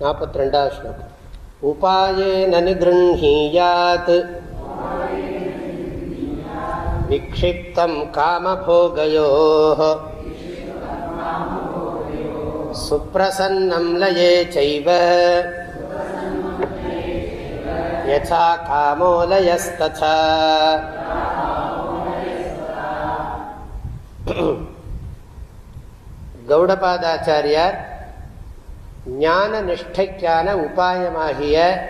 நாற்பத்தி ரெண்டாவது ஸ்லோகம் உபாயேன நிகிருஹீயாத் विक्षिप्तं कामभोगयोः सुप्रसन्नं लये चैव यथा कामो लयस्तथा கௌடபாதாச்சாரியார் ஞான நிஷ்டைக்கான உபாயமாகிய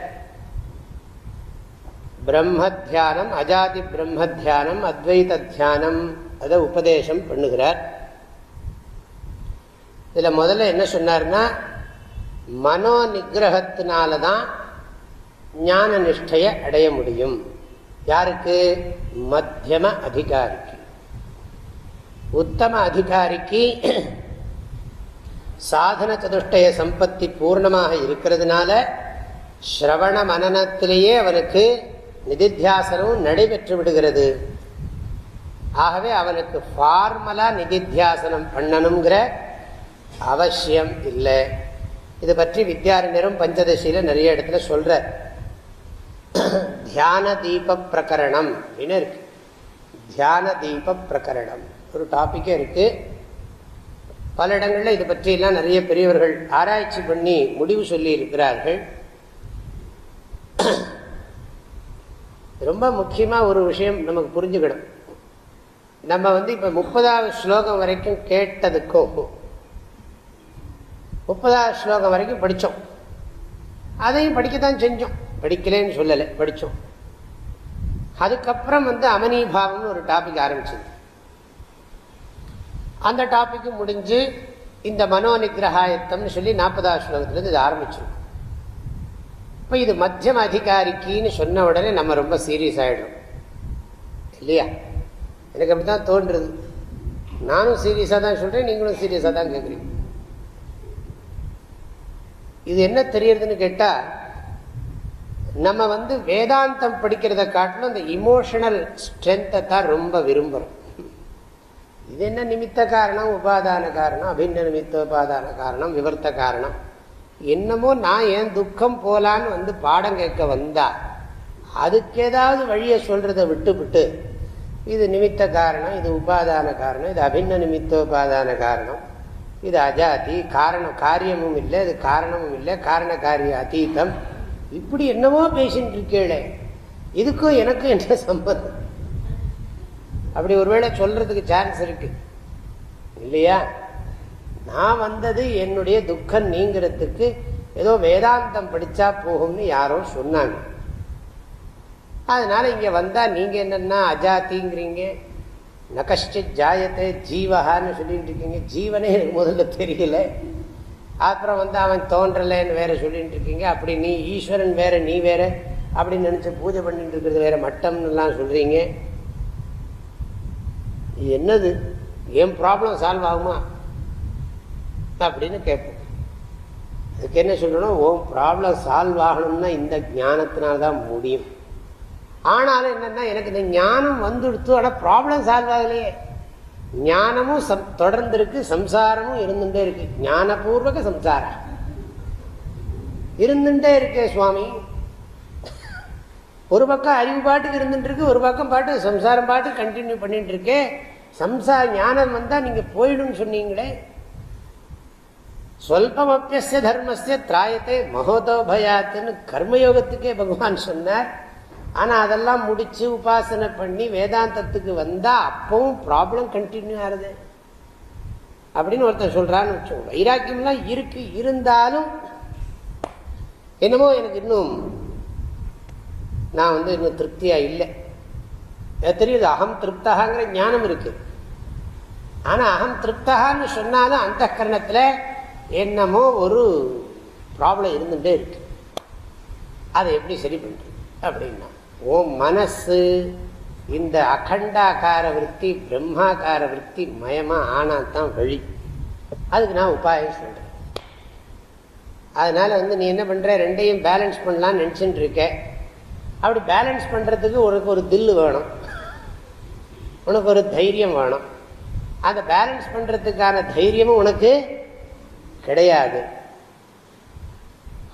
பிரம்ம தியானம் அஜாதி பிரம்ம தியானம் அத்வைத தியானம் அதை உபதேசம் பண்ணுகிறார். இதில் முதல்ல என்ன சொன்னார்னா மனோ நிகிரகத்தினால தான் ஞான நிஷ்டையை அடைய முடியும். யாருக்கு? மத்தியம அதிகாரிக்கு. உத்தம அதிகாரிக்கு சாதன சதுஷ்டய சம்பத்தி பூர்ணமாக இருக்கிறதுனால ஸ்ரவண மனநத்திலேயே அவனுக்கு நிதித்தியாசனம் நடைபெற்று விடுகிறது. ஆகவே அவனுக்கு ஃபார்மலா நிதித்தியாசனம் பண்ணணுங்கிற அவசியம் இல்லை. இது பற்றி வித்யாரண்யரும் பஞ்சதசியில் நிறைய இடத்துல சொல்கிறார் தியான தீப பிரகரணம் அப்படின்னு இருக்கு. தியான தீப பிரகரணம். ஒரு டாப்பிக்கே இருக்குது பல இடங்களில் இதை பற்றியெல்லாம் நிறைய பெரியவர்கள் ஆராய்ச்சி பண்ணி முடிவு சொல்லி இருக்கிறார்கள் ரொம்ப முக்கியமாக ஒரு விஷயம் நமக்கு புரிஞ்சுக்கணும். நம்ம வந்து இப்போ முப்பதாவது ஸ்லோகம் வரைக்கும் கேட்டதுக்கோ முப்பதாவது ஸ்லோகம் வரைக்கும் படித்தோம் அதையும் படிக்கத்தான் செஞ்சோம். படிக்கலேன்னு சொல்லலை படித்தோம் அதுக்கப்புறம் வந்து அமனிபாவம்னு ஒரு டாபிக் ஆரம்பிச்சது. அந்த டாபிக் முடிஞ்சு இந்த மனோ நிகிரகாயத்தம்னு சொல்லி நாற்பதாவது ஸ்லோகத்திலேருந்து இது ஆரம்பிச்சிருக்கும். இப்போ இது மத்தியம் அதிகாரிக்கின்னு சொன்ன உடனே நம்ம ரொம்ப சீரியஸ் ஆகிடும் இல்லையா? எனக்கு அப்படி தான் தோன்றுறது நானும் சீரியஸாக தான் சொல்கிறேன் நீங்களும் சீரியஸாக தான் கேட்குறீங்க இது என்ன தெரியறதுன்னு கேட்டால் நம்ம வந்து வேதாந்தம் படிக்கிறத காட்டிலும் இந்த இமோஷனல் ஸ்ட்ரென்த்தை தான் ரொம்ப விரும்புகிறோம் என்ன நிமித்த காரணம் உபாதான காரணம் அபின்ன நிமித்த உபாதான காரணம் விவர்த்த காரணம். என்னமோ நான் ஏன் துக்கம் போலான்னு வந்து பாடம் கேட்க வந்தா அதுக்கு ஏதாவது வழியை சொல்றதை விட்டுவிட்டு இது நிமித்த காரணம் இது உபாதான காரணம் இது அபின்ன நிமித்த உபாதான காரணம் இது அஜாதி காரணம் காரியமும் இல்லை இது காரணமும் இல்லை காரண காரிய அதீதம். இப்படி என்னமோ பேசிட்டு இருக்கேளே இதுக்கும் எனக்கும் என்ன சம்பந்தம்? அப்படி ஒருவேளை சொல்றதுக்கு சான்ஸ் இருக்கு. இல்லையா? நான் வந்தது என்னுடைய துக்கம் நீங்கிறதுக்கு ஏதோ வேதாந்தம் படிச்சா போகும்னு யாரோ சொன்னாங்க. அதனால இங்க வந்தா நீங்க என்னன்னா அஜாத்திங்கிறீங்க. நகஷ்டி ஜாயத்தை ஜீவகான்னு சொல்லிட்டு இருக்கீங்க. ஜீவனே எனக்கு முதல்ல தெரியல. அப்புறம் வந்து அவன் தோன்றலைன்னு வேற சொல்லிட்டு இருக்கீங்க. அப்படி நீ ஈஸ்வரன் வேற நீ வேற. அப்படின்னு நினைச்சு பூஜை பண்ணிட்டு இருக்கிறது வேற மட்டம்னுலாம் சொல்றீங்க. என்னது? என் ப்ராப்ளம் சால்வ் ஆகுமா? அப்படின்னு கேட்போம். அதுக்கு என்ன சொல்லணும்? உன் ப்ராப்ளம் சால்வ் ஆகணும்னா இந்த ஞானத்தினால்தான் முடியும். ஆனாலும் என்னன்னா எனக்கு இந்த ஞானம் வந்துடுத்து ஆனால் ப்ராப்ளம் சால்வ் ஆகலையே. ஞானமும் சம் தொடர்ந்து இருக்கு சம்சாரமும் இருந்துட்டே இருக்கு. ஞானபூர்வக சம்சாரம் இருந்துட்டே இருக்கே சுவாமி. ஒரு பக்கம் அறிவு பாட்டுக்கு இருந்துட்டு இருக்கு ஒரு பக்கம் பாட்டு சம்சாரம் பாட்டு கண்டினியூ பண்ணிட்டு இருக்கேன் சம்சார ஞானம் வந்தால் நீங்கள் போயிடும் சொன்னீங்களே. சொல்பமப்பிய தர்மஸ்ய திராயத்தை மகோதோபயாத்துன்னு கர்மயோகத்துக்கே பகவான் சொன்னார். ஆனால் அதெல்லாம் முடிச்சு உபாசனை பண்ணி வேதாந்தத்துக்கு வந்தால் அப்பவும் ப்ராப்ளம் கண்டினியூ ஆகுது. அப்படின்னு ஒருத்தன் சொல்கிறான்னு வச்சோம் வைராக்கியம்லாம் இருக்கு இருந்தாலும் என்னமோ எனக்கு இன்னும் நான் வந்து இன்னும் திருப்தியாக இல்லை. தெரியுது அகம் திருப்தகாங்கிற ஞானம் இருக்குது ஆனால் அகம் திருப்தகான்னு சொன்னாலும் அந்த கரணத்தில் என்னமோ ஒரு ப்ராப்ளம் இருந்துகிட்டே இருக்கு. அதை எப்படி சரி பண்ணுறது அப்படின்னா ஓ மனசு இந்த அகண்டாக்கார விற்பி பிரம்மாக்கார விற்பி மயமாக ஆனா தான் வழி. அதுக்கு நான் உபாயம் சொல்கிறேன் அதனால் வந்து நீ என்ன பண்ணுற ரெண்டையும் பேலன்ஸ் பண்ணலாம்னு நினைச்சுட்டு இருக்க. அப்படி பேலன்ஸ் பண்ணுறதுக்கு உனக்கு ஒரு தில்லு வேணும். உனக்கு ஒரு தைரியம் வேணும். அந்த பேலன்ஸ் பண்றதுக்கான தைரியமும் உனக்கு கிடையாது.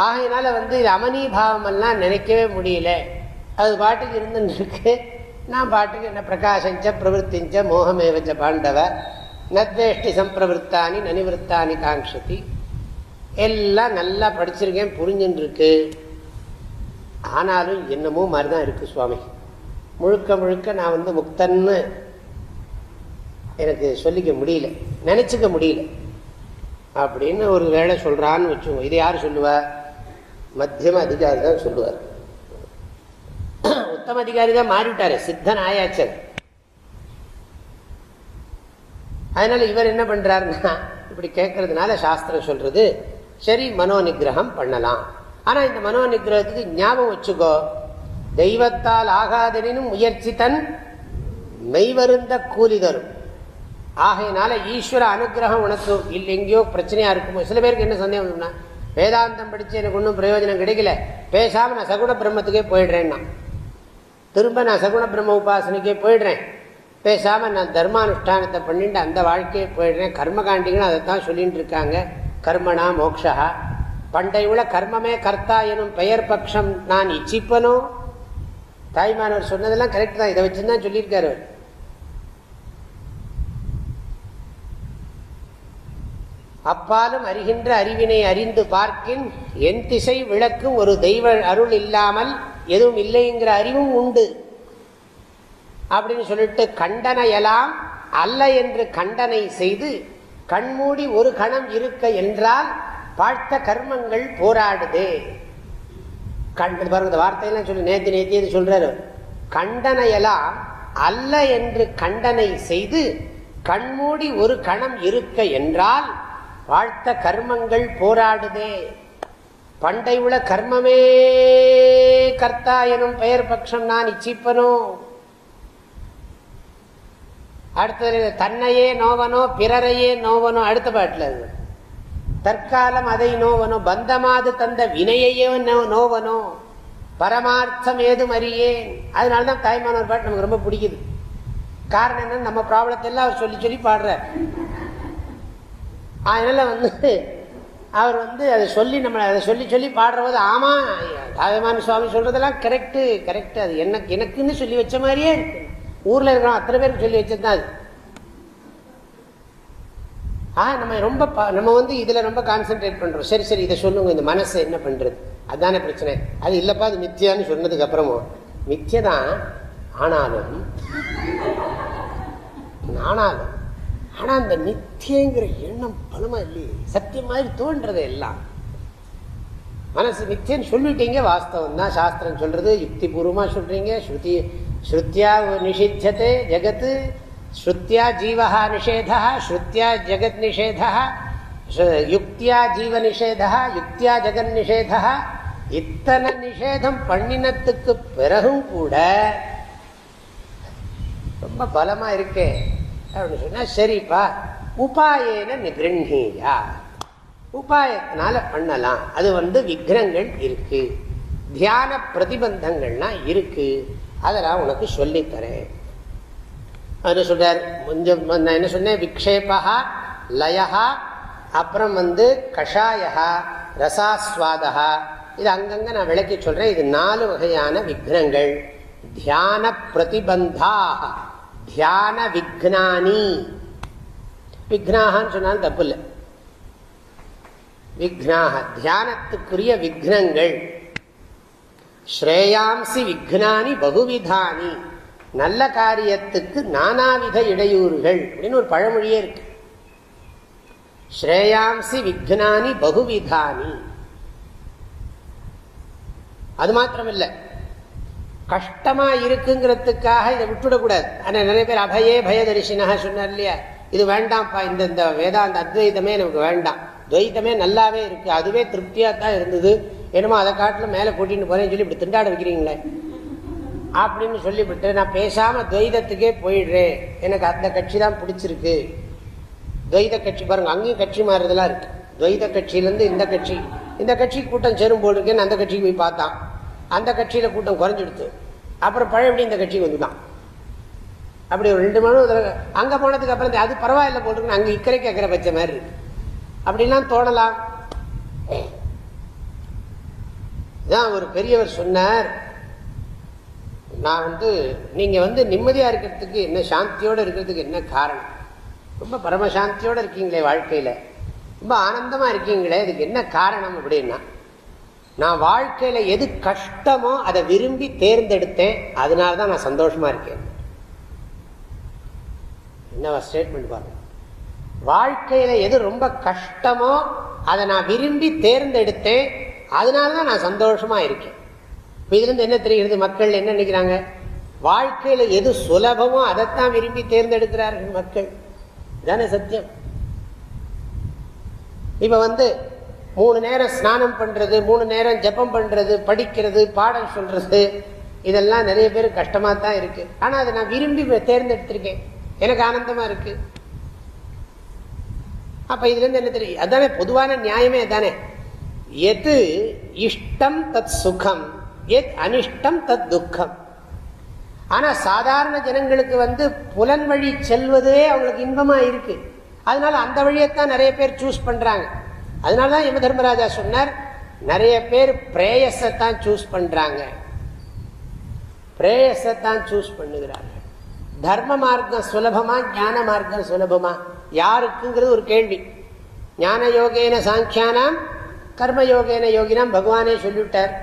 ஆகையினால வந்து இது அமனீபாவம் எல்லாம் நினைக்கவே முடியல. அது பாட்டுக்கு இருந்துருக்கு நான் பாட்டுக்கு என்ன பிரகாசஞ்ச பிரவருத்திஞ்ச மோகமேவச்ச பாண்டவ நத்வேஷ்டி சம்பிரவருத்தானி நனிவருத்தானி காங்ஷதி எல்லாம் நல்லா படிச்சிருக்கேன் புரிஞ்சுன்னு ஆனாலும் என்னமோ மாதிரி தான் இருக்கு சுவாமி. முழுக்க முழுக்க நான் வந்து முக்தன்னு எனக்கு சொல்லிக்க முடியல நினச்சிக்க முடியல. அப்படின்னு ஒரு வேலை சொல்கிறான்னு வச்சுக்கோங்க இது யார் சொல்லுவா? மத்தியம அதிகாரி தான் சொல்லுவார். உத்தம அதிகாரி தான் மாறிவிட்டாரு சித்தன் ஆயாச்சர் அதனால இவர் என்ன பண்றாருன்னா இப்படி கேட்கறதுனால சாஸ்திரம் சொல்றது சரி மனோ நிகிரகம் பண்ணலாம். ஆனால் இந்த மனோ நிகிரகத்துக்கு ஞாபகம் வச்சுக்கோ தெய்வத்தால் ஆகாதெனினும் முயற்சி தன் மெய்வருந்த கூலி தரும். ஆகையினால ஈஸ்வர அனுகிரகம் உனக்கு இல்லை எங்கேயோ பிரச்சனையா இருக்குமோ? சில பேருக்கு என்ன சந்தேகம்னா வேதாந்தம் படிச்சு எனக்கு ஒன்றும் பிரயோஜனம் கிடைக்கல. பேசாம நான் சகுண பிரம்மத்துக்கே போயிடுறேன்னா. திரும்ப நான் சகுண பிரம்ம உபாசனைக்கே போயிடுறேன். பேசாம நான் தர்மானுஷ்டானத்தை பண்ணிட்டு அந்த வாழ்க்கையை போயிடுறேன். கர்மகாண்டிகளும் அதை தான் சொல்லிட்டு இருக்காங்க. கர்மனா மோக்ஷா. பண்டை உள்ள கர்மமே கர்த்தா எனும் பெயர் பட்சம் நான் இச்சிப்பனோ? தாய்மானவர் சொன்னதெல்லாம் கரெக்ட் தான். இதை வச்சுதான் சொல்லியிருக்காரு அவர். அப்பாலும் அறிகின்ற அறிவினை அறிந்து பார்க்கின் என் திசை விளக்கும் ஒரு தெய்வ அருள் இல்லாமல் எதுவும் இல்லைங்கிற அறிவும் உண்டு. அப்படின்னு சொல்லிட்டு கண்டனையெல்லாம் அல்ல என்று கண்டனை செய்து கண்மூடி ஒரு கணம் இருக்க என்றால் பார்த்த கர்மங்கள் போராடுதே. கண்டு பாருங்க இந்த வார்த்தையெல்லாம் சொல்லி நேத்தி நேத்தி இது சொல்றாரு. கண்டனையெல்லாம் அல்ல என்று கண்டனை செய்து கண்மூடி ஒரு கணம் இருக்க என்றால் வாழ்த்த கர்மங்கள் போராடுதே. பண்டை உள்ள கர்மமே கர்த்தா எனும் பெயர் பட்சம் நான் இச்சிப்பனோ. அடுத்தது தன்னையே நோவனோ பிறரையே நோவனோ அடுத்த பாட்டில் அது. தற்காலம் அதை நோவனோ பந்தமாது தந்த வினையையே நோவனோ. பரமார்த்தம் ஏதும் அறியேன். அதனாலதான் தாய்மானவர் பாட்டு நமக்கு ரொம்ப பிடிக்குது. காரணம் என்ன நம்ம ப்ராப்ளத்தை எல்லாம் அவர் சொல்லி சொல்லி பாடுறார். அதனால வந்து அவர் வந்து அதை சொல்லி நம்மளை அதை சொல்லி சொல்லி பாடுற போது ஆமா தாயமான சுவாமி சொல்றதெல்லாம் கரெக்டு கரெக்டு அது எனக்கு எனக்குன்னு சொல்லி வச்ச மாதிரியே இருக்கு. ஊரில் இருக்கிறோம் அத்தனை பேருக்கு சொல்லி வச்சதுதான் அது. ஆ நம்ம ரொம்ப நம்ம வந்து இதில் ரொம்ப கான்சென்ட்ரேட் பண்ணுறோம் சரி சரி இதை சொல்லுங்க. இந்த மனசை என்ன பண்ணுறது அதுதானே பிரச்சனை. அது இல்லைப்பா அது மித்தியான்னு சொன்னதுக்கு அப்புறமும் மித்தியதான் ஆனாலும் ஆனாலும் ஆனா அந்த நித்தியங்கிற எண்ணம் பலமா இல்லையே? சத்தியம் மாதிரி தோன்றது எல்லாம் மனசு நித்தியம் சொல்லிட்டீங்க வாஸ்தவம் தான் சாஸ்திரம் சொல்றது. யுக்தி பூர்வமா சொல்றீங்க. ஸ்ருதி ஸ்ருத்தியா நிஷித்தியதே ஜெகத்து. ஸ்ருத்தியா ஜீவஹா நிஷேதா ஸ்ருத்தியா ஜெகத் நிஷேதா யுக்தியா ஜீவ நிஷேதா யுக்தியா ஜெகன் நிஷேதா இத்தனை நிஷேதம் பண்ணினத்துக்கு பிறகும் கூட ரொம்ப பலமா இருக்கே. அப்படின்னு சொன்னா சரிப்பா. உபாயேன நிகிருணியா உபாயத்தினால பண்ணலாம். அது வந்து விக்னங்கள் இருக்கு. தியான பிரதிபந்தங்கள்லாம் இருக்கு. அதெல்லாம் உனக்கு சொல்லித்தரேன். அது சொல்றார்? கொஞ்சம் நான் என்ன சொன்னேன்? விக்ஷேபா லயா அப்புறம் வந்து கஷாயா ரசாஸ்வாதா இது அங்கங்க நான் விளக்கி சொல்றேன். இது நாலு வகையான விக்னங்கள் தியான பிரதிபந்தாக தியான விக்னானி விக்னாகான்னு சொன்னாலும் தப்பு இல்லை விக்னாக தியானத்துக்குரிய விக்னங்கள். ஸ்ரேயாம்சி விக்னானி பகுவிதானி. நல்ல காரியத்துக்கு நானாவித இடையூறுகள் அப்படின்னு ஒரு பழமொழியே இருக்கு. ஸ்ரேயாம்சி விக்னானி பகுவிதானி. அது மாத்திரம் இல்லை கஷ்டமா இருக்குங்கிறதுக்காக இதை விட்டுவிடக்கூடாது. ஆனா நிறைய பேர் அபயே பயதரிசினா சொன்னார் இல்லையா இது வேண்டாம்ப்பா இந்த இந்த வேதாந்த அத்வைதமே நமக்கு வேண்டாம். துவைத்தமே நல்லாவே இருக்கு. அதுவே திருப்தியா தான் இருந்தது. என்னமோ அதை காட்டிலும் மேலே கூட்டிட்டு போறேன்னு சொல்லி இப்படி திண்டாட வைக்கிறீங்களே? அப்படின்னு சொல்லிவிட்டு நான் பேசாம துவைதத்துக்கே போயிடுறேன். எனக்கு அந்த கட்சி தான் பிடிச்சிருக்கு. துவைத கட்சி பாருங்க அங்கேயும் கட்சி மாறுறதெல்லாம் இருக்கு. துவைத கட்சியிலேருந்து இந்த கட்சி இந்த கட்சி கூட்டம் சேரும் போல் இருக்கேன்னு அந்த கட்சிக்கு போய் பார்த்தான். அந்த கட்சியில் கூட்டம் குறைஞ்சிடுத்து. அப்புறம் பழையபடி இந்த கட்சிக்கு வந்துட்டான் அப்படி ஒரு ரெண்டு மணி அங்கே போனதுக்கு அப்புறம் அது பரவாயில்ல போட்டுக்கணும் அங்கே இக்கரை கேட்குற பச்சை மாதிரி இருக்கு. அப்படிலாம் தோணலாம். தான் ஒரு பெரியவர் சொன்னார். நான் வந்து நீங்கள் வந்து நிம்மதியாக இருக்கிறதுக்கு என்ன சாந்தியோடு இருக்கிறதுக்கு என்ன காரணம்? ரொம்ப பரமசாந்தியோடு இருக்கீங்களே வாழ்க்கையில். ரொம்ப ஆனந்தமாக இருக்கீங்களே இதுக்கு என்ன காரணம் அப்படின்னா நான் வாழ்க்கையில் எது கஷ்டமோ அதை விரும்பி தேர்ந்தெடுத்தேன் அதனால தான் நான் சந்தோஷமாக இருக்கேன். என்ன ஸ்டேட்மெண்ட் பாருங்க. வாழ்க்கையில் எது ரொம்ப கஷ்டமோ அதை நான் விரும்பி தேர்ந்தெடுத்தேன் அதனால தான் நான் சந்தோஷமாக இருக்கேன். இப்போ இதுலேருந்து என்ன தெரிகிறது? மக்கள் என்ன நினைக்கிறாங்க? வாழ்க்கையில் எது சுலபமோ அதைத்தான் விரும்பி தேர்ந்தெடுக்கிறார்கள் மக்கள். தானே சத்தியம். இப்போ வந்து மூணு நேரம் ஸ்நானம் பண்ணுறது மூணு நேரம் ஜப்பம் பண்ணுறது படிக்கிறது பாடல் சொல்கிறது இதெல்லாம் நிறைய பேர் கஷ்டமாக தான் இருக்குது ஆனால் அதை நான் விரும்பி தேர்ந்தெடுத்திருக்கேன். எனக்கு ஆனந்தமாக இருக்குது அப்போ இதுலேருந்து என்ன தெரியும்? அதானே பொதுவான நியாயமே தானே எது இஷ்டம் தத் சுகம் எத் அனிஷ்டம் தத் துக்கம். ஆனால் சாதாரண ஜனங்களுக்கு வந்து புலன் வழி செல்வதே அவங்களுக்கு இன்பமாக இருக்குது அதனால அந்த வழியைத்தான் நிறைய பேர் சூஸ் பண்ணுறாங்க அதனால தான் யம தர்மராஜா சொன்னார் நிறைய பேர் பிரேயஸத்தான் சூஸ் பண்றாங்க. பிரேயஸத்தான் சூஸ் பண்ணுகிறாங்க. தர்ம மார்க்கம் சுலபமா ஞான மார்க்கம் சுலபமா? யாருக்குங்கிறது ஒரு கேள்வி. ஞான யோகேன சாங்கியானாம் கர்மயோகேன யோகினாம் பகவானே சொல்லிவிட்டார்.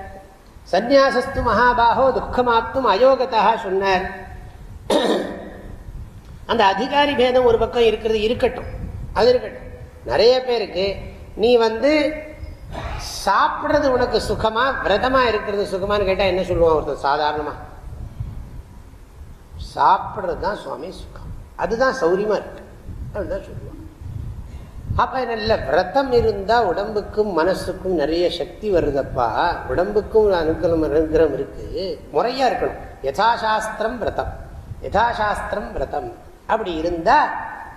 சந்நியாசஸ்து மகாபாகோ துக்கமாப்தும் அயோகத்தா சொன்னார். அந்த அதிகாரி பேதம் ஒரு பக்கம் இருக்கிறது இருக்கட்டும். அது இருக்கட்டும். நிறைய பேருக்கு நீ வந்து சாப்பிட்றது உனக்கு சுகமா விரதமா இருக்கிறது சுகமானு கேட்டா என்ன சொல்லுவான் ஒருத்தர் சாதாரணமா. சாப்பிட்றது தான் சுவாமி சுகம். அதுதான் சௌரியமா இருக்கு. அதுதான் சொல்லுவான். அப்ப நல்ல விரதம் இருந்தா உடம்புக்கும் மனசுக்கும் நிறைய சக்தி வருதப்பா. உடம்புக்கும் அனுகிரம் அனுகிரம் இருக்கு. முறையா இருக்கணும். யதாசாஸ்திரம் விரதம். யதாசாஸ்திரம் விரதம். அப்படி இருந்தா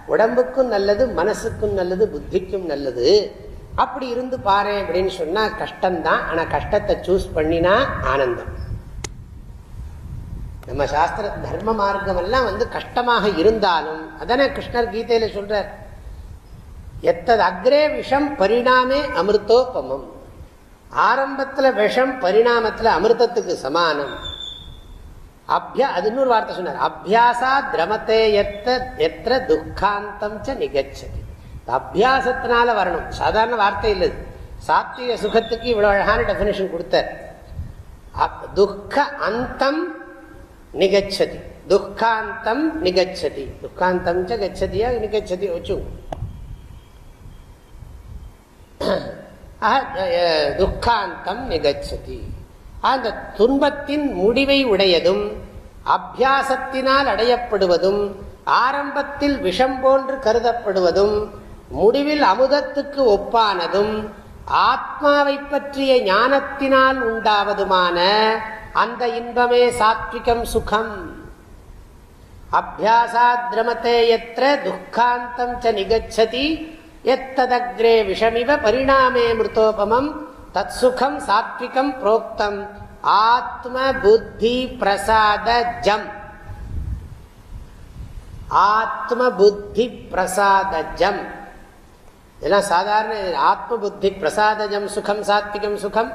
உடம்புக்கும் நல்லது மனசுக்கும் நல்லது புத்திக்கும் நல்லது. அப்படி இருந்து பாரு அப்படின்னு சொன்னா கஷ்டம்தான். ஆனா கஷ்டத்தை சூஸ் பண்ணினா ஆனந்தம். நம்ம சாஸ்திர தர்ம மார்க்கம் எல்லாம் வந்து கஷ்டமாக இருந்தாலும் அதானே கிருஷ்ணர் கீதையில சொல்றார். எத்தது அக்ரே விஷம் பரிணாமே அமிர்தோபமம். ஆரம்பத்தில் விஷம் பரிணாமத்தில் அமிர்தத்துக்கு சமானம். அபியா அது இன்னொரு வார்த்தை சொன்னார். அபியாசா திரமத்தே எத்த எத்த துக்காந்தம் ச நிகச்சது. அபியாசத்தினால வரணும். சாதாரண வார்த்தை இல்லை சாத்திய சுகத்துக்கு இவ்வளவு அழகான டெபினேஷன் கொடுத்தார். துக்க அந்தம் நிகச்சதி. துக்காந்தம் நிகச்சதி. துக்காந்தம் ச கச்சதியா நிகச்சதி வச்சு துக்காந்தம் நிகச்சதி. அந்த துன்பத்தின் முடிவை உடையதும் அபியாசத்தினால் அடையப்படுவதும் ஆரம்பத்தில் விஷம் போன்று கருதப்படுவதும் முடிவில் அமுதத்துக்கு ஒப்பானதும் ஆத்மாவை பற்றிய ஞானத்தினால் உண்டாவதுமான அந்த இன்பமே சாத்விகம் சுகம். அபியாசாத்ரமத்தே எத்த துக்காந்தம் ச நிகச்சதி எத்ததக்ரே விஷமிவ பரிணாமே மிருத்தோபமம் தத் சுகம் சாத்விகம் புரோக்தம் ஆத்ம புத்தி பிரசாத ஜம். ஆத்ம புத்தி பிரசாத ஜம். இதெல்லாம் சாதாரண ஆத்ம புத்தி பிரசாதஜம் சுகம் சாத்விகம் சுகம்.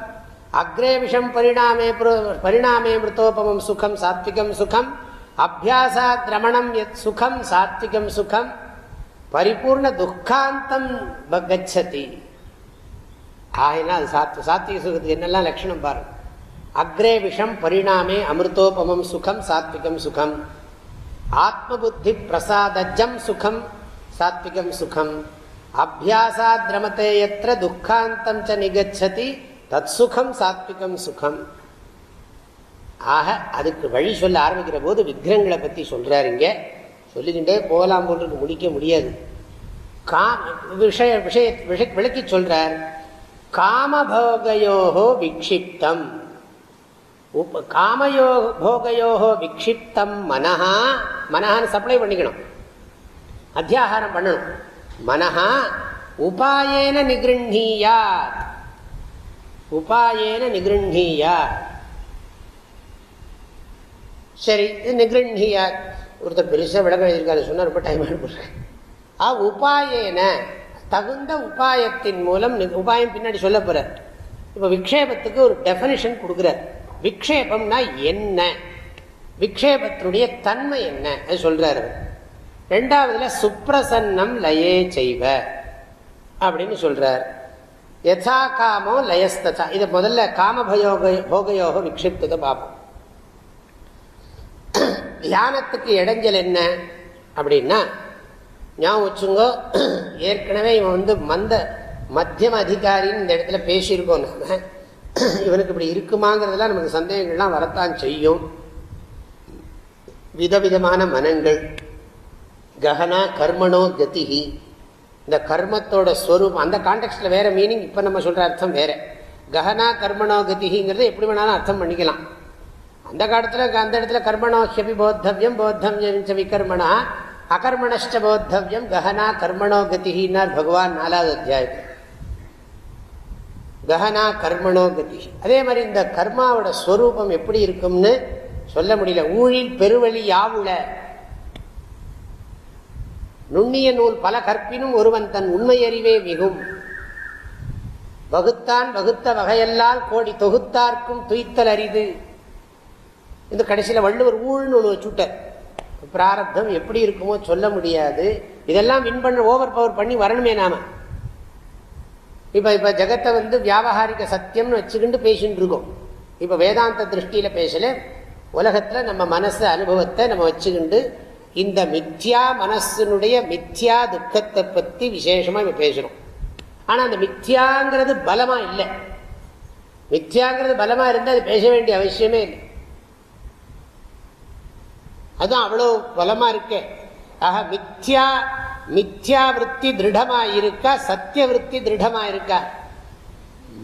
அக்ரே விஷம் பரிணாமே பரிணாமே மிருத்தோபமம் சுகம் சாத்விகம் சுகம். அபியாசாத் ரமணம் எத் சுகம் சாத்விகம் சுகம். பரிபூர்ண துக்காந்தம் கச்சதி ஆகினா சாத் சாத்விக சுகத்துக்கு என்னெல்லாம் லட்சணம் பாருங்க. அக்ரே விஷம் பரிணாமே அமிர்தோபமம் சுகம் சாத்விகம் சுகம். ஆத்ம புத்தி பிரசாதஜம் சுகம் சாத்விகம் சுகம். அபியாசாத் ரமத்தே எத்திர துக்காந்தம் ச நிகச்சதி தத் சுகம் சாத்விகம் சுகம். ஆக அதுக்கு வழி சொல்ல ஆரம்பிக்கிற போது விக்கிரங்களை பற்றி சொல்கிறார் இங்கே. சொல்லிக்கிட்டே போகலாம் போன்றது முடிக்க முடியாது. கா விஷய விஷய விளக்கி சொல்கிறார் காமபோகையோகோ விக்ஷிப்தம். உப் காமயோ போகையோகோ விக்ஷிப்தம் மனஹா. மனஹான்னு சப்ளை பண்ணிக்கணும். அத்தியாகாரம் பண்ணணும். மனஹா உபாயேன நிகிருண்ணீயாத் உபாயேன நிகிருண்ணீயாத் சரி நிகிருண்ணியாத் ஒருத்தர் பெருசாக விளக்கம் எழுதியிருக்காரு சொன்னால் ரொம்ப டைம் எடுப்பேன் ஆ உபாயேன. தகுந்த உபாயத்தின் மூலம் உபாயம் பின்னாடி சொல்ல போகிறார் இப்போ விக்ஷேபத்துக்கு ஒரு டெஃபனிஷன் கொடுக்குறார். விக்ஷேபம்னா என்ன? விக்ஷேபத்தினுடைய தன்மை என்ன? அது சொல்றாரு ரெண்டாவதுல சுப்ரசன்னம் லயே செய்வ. அப்படின்னு சொல்றார். யதா காமோ லயஸ்ததா. இதை முதல்ல காமபயோக போகயோக விக்ஷிப்தத்தை பார்ப்போம். தியானத்துக்கு இடைஞ்சல் என்ன? அப்படின்னா ஞாபகம் வச்சுங்கோ ஏற்கனவே இவன் வந்து மந்த மத்தியம அதிகாரின்னு இந்த இடத்துல பேசியிருக்கோம் நாம. இவனுக்கு இப்படி இருக்குமாங்கிறதுலாம் நமக்கு சந்தேகங்கள்லாம் வரத்தான் செய்யும். விதவிதமான மனங்கள். ககனா கர்மனோ கதிஹி இந்த கர்மத்தோட ஸ்வரூபம் அந்த கான்டெக்ட்ல வேற மீனிங் இப்போ நம்ம சொல்ற அர்த்தம் வேற. ககனா கர்மனோ கதிங்கிறது எப்படி வேணாலும் அர்த்தம் பண்ணிக்கலாம். அந்த காலத்தில் அந்த இடத்துல கர்மணோஹியபி போத்தவியம் போத்தவியம் விகர்மணா அகர்மணஷ்ட போத்தவியம் ககனா கர்மணோ கதிஹின்னார் பகவான் நாலாவது அத்தியாயத்தில். ககனா கர்மணோ கதி அதே மாதிரி இந்த கர்மாவோட ஸ்வரூபம் எப்படி இருக்கும்னு சொல்ல முடியல. ஊழில் பெருவழி யாவுல நுண்ணிய நூல் பல கற்பினும் ஒருவன் தன் உண்மை அறிவே மிகும். வகுத்தான் வகுத்த வகையெல்லாம் கோடி தொகுத்தார்க்கும் துய்த்தல் அரிது. இந்த கடைசியில் வள்ளுவர் ஊழ்னு ஒன்று வச்சுட்டார். பிராரப்தம் எப்படி இருக்குமோ சொல்ல முடியாது. இதெல்லாம் வின் பண்ண ஓவர் பவர் பண்ணி வரணுமே நாம. இப்போ இப்போ ஜெகத்தை வந்து வியாபகாரிக சத்தியம்னு வச்சுக்கிட்டு பேசின்னு இருக்கோம். இப்போ வேதாந்த திருஷ்டியில் பேசல. உலகத்தில் நம்ம மனசு அனுபவத்தை நம்ம வச்சுக்கிண்டு இந்த மித்யா மனசினுடைய மித்யா துக்கத்தை பத்தி விசேஷமா இப்ப பேசுறோம். ஆனா அந்த மித்யாங்கிறது பலமா இல்லை. மித்யாங்கிறது பலமா இருந்தா அது பேச வேண்டிய அவசியமே இல்லை. அதுதான் அவ்வளவு பலமா இருக்கே. ஆக மித்யா மித்யா விற்பி திருடமா இருக்கா சத்திய விற்பி திருடமா இருக்கா?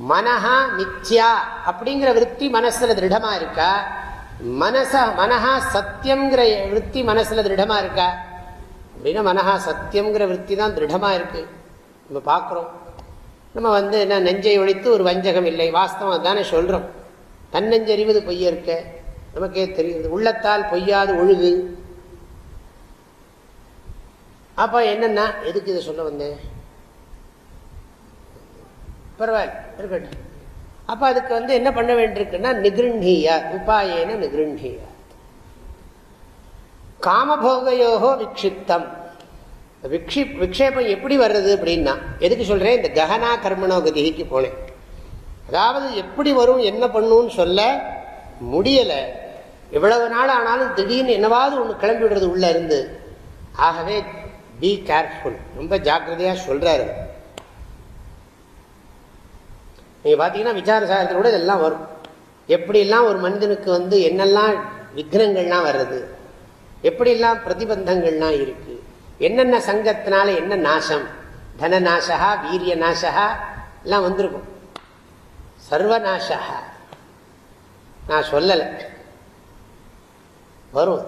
மனஹா மித்யா அப்படிங்கிற விற்பி மனசுல திருடமா இருக்கா? மனச மனஹா சத்தியம்ங்கிற விற்பி மனசுல திருடமா இருக்கா? அப்படின்னா மனஹா சத்தியம்ங்கிற விற்பி தான் திருடமா இருக்கு. நம்ம பார்க்குறோம் நம்ம வந்து என்ன நெஞ்சை ஒழித்து ஒரு வஞ்சகம் இல்லை. வாஸ்தவம் தானே சொல்கிறோம் தன்னெஞ்சறிவது பொய்ய இருக்க நமக்கே தெரியுது. உள்ளத்தால் பொய்யாது ஒழுகு. அப்போ என்னென்னா எதுக்கு இதை சொல்ல வந்தேன்? பரவாயில்ல இருக்கட்டும். அப்போ அதுக்கு வந்து என்ன பண்ண வேண்டியிருக்குன்னா நிகிருண்ணியா உபாயேன நிகிருண்ணியா காமபோகையோகோ விக்ஷிப்தம். விக்ஷி விக்ஷேபம் எப்படி வர்றது அப்படின்னா எதுக்கு சொல்கிறேன் இந்த ககனா கர்மணோ கதிக்கு போனேன். அதாவது எப்படி வரும் என்ன பண்ணுன்னு சொல்ல முடியலை. எவ்வளவு நாள் ஆனாலும் திடீர்னு என்னவாவது ஒன்று கிளம்பி விடுறது உள்ளே இருந்து. ஆகவே பி கேர்ஃபுல் ரொம்ப ஜாக்கிரதையாக சொல்கிறாரு நீங்கள் பார்த்தீங்கன்னா விசார சாகரத்தில் கூட இதெல்லாம் வரும். எப்படிலாம் ஒரு மனிதனுக்கு வந்து என்னெல்லாம் விக்னங்கள்லாம் வர்றது? எப்படிலாம் பிரதிபந்தங்கள்லாம் இருக்கு? என்னென்ன சங்கத்தினால என்ன நாசம்? தன நாசகா வீரிய நாசகா எல்லாம் வந்திருக்கும். சர்வநாசா நான் சொல்லலை. வரும்.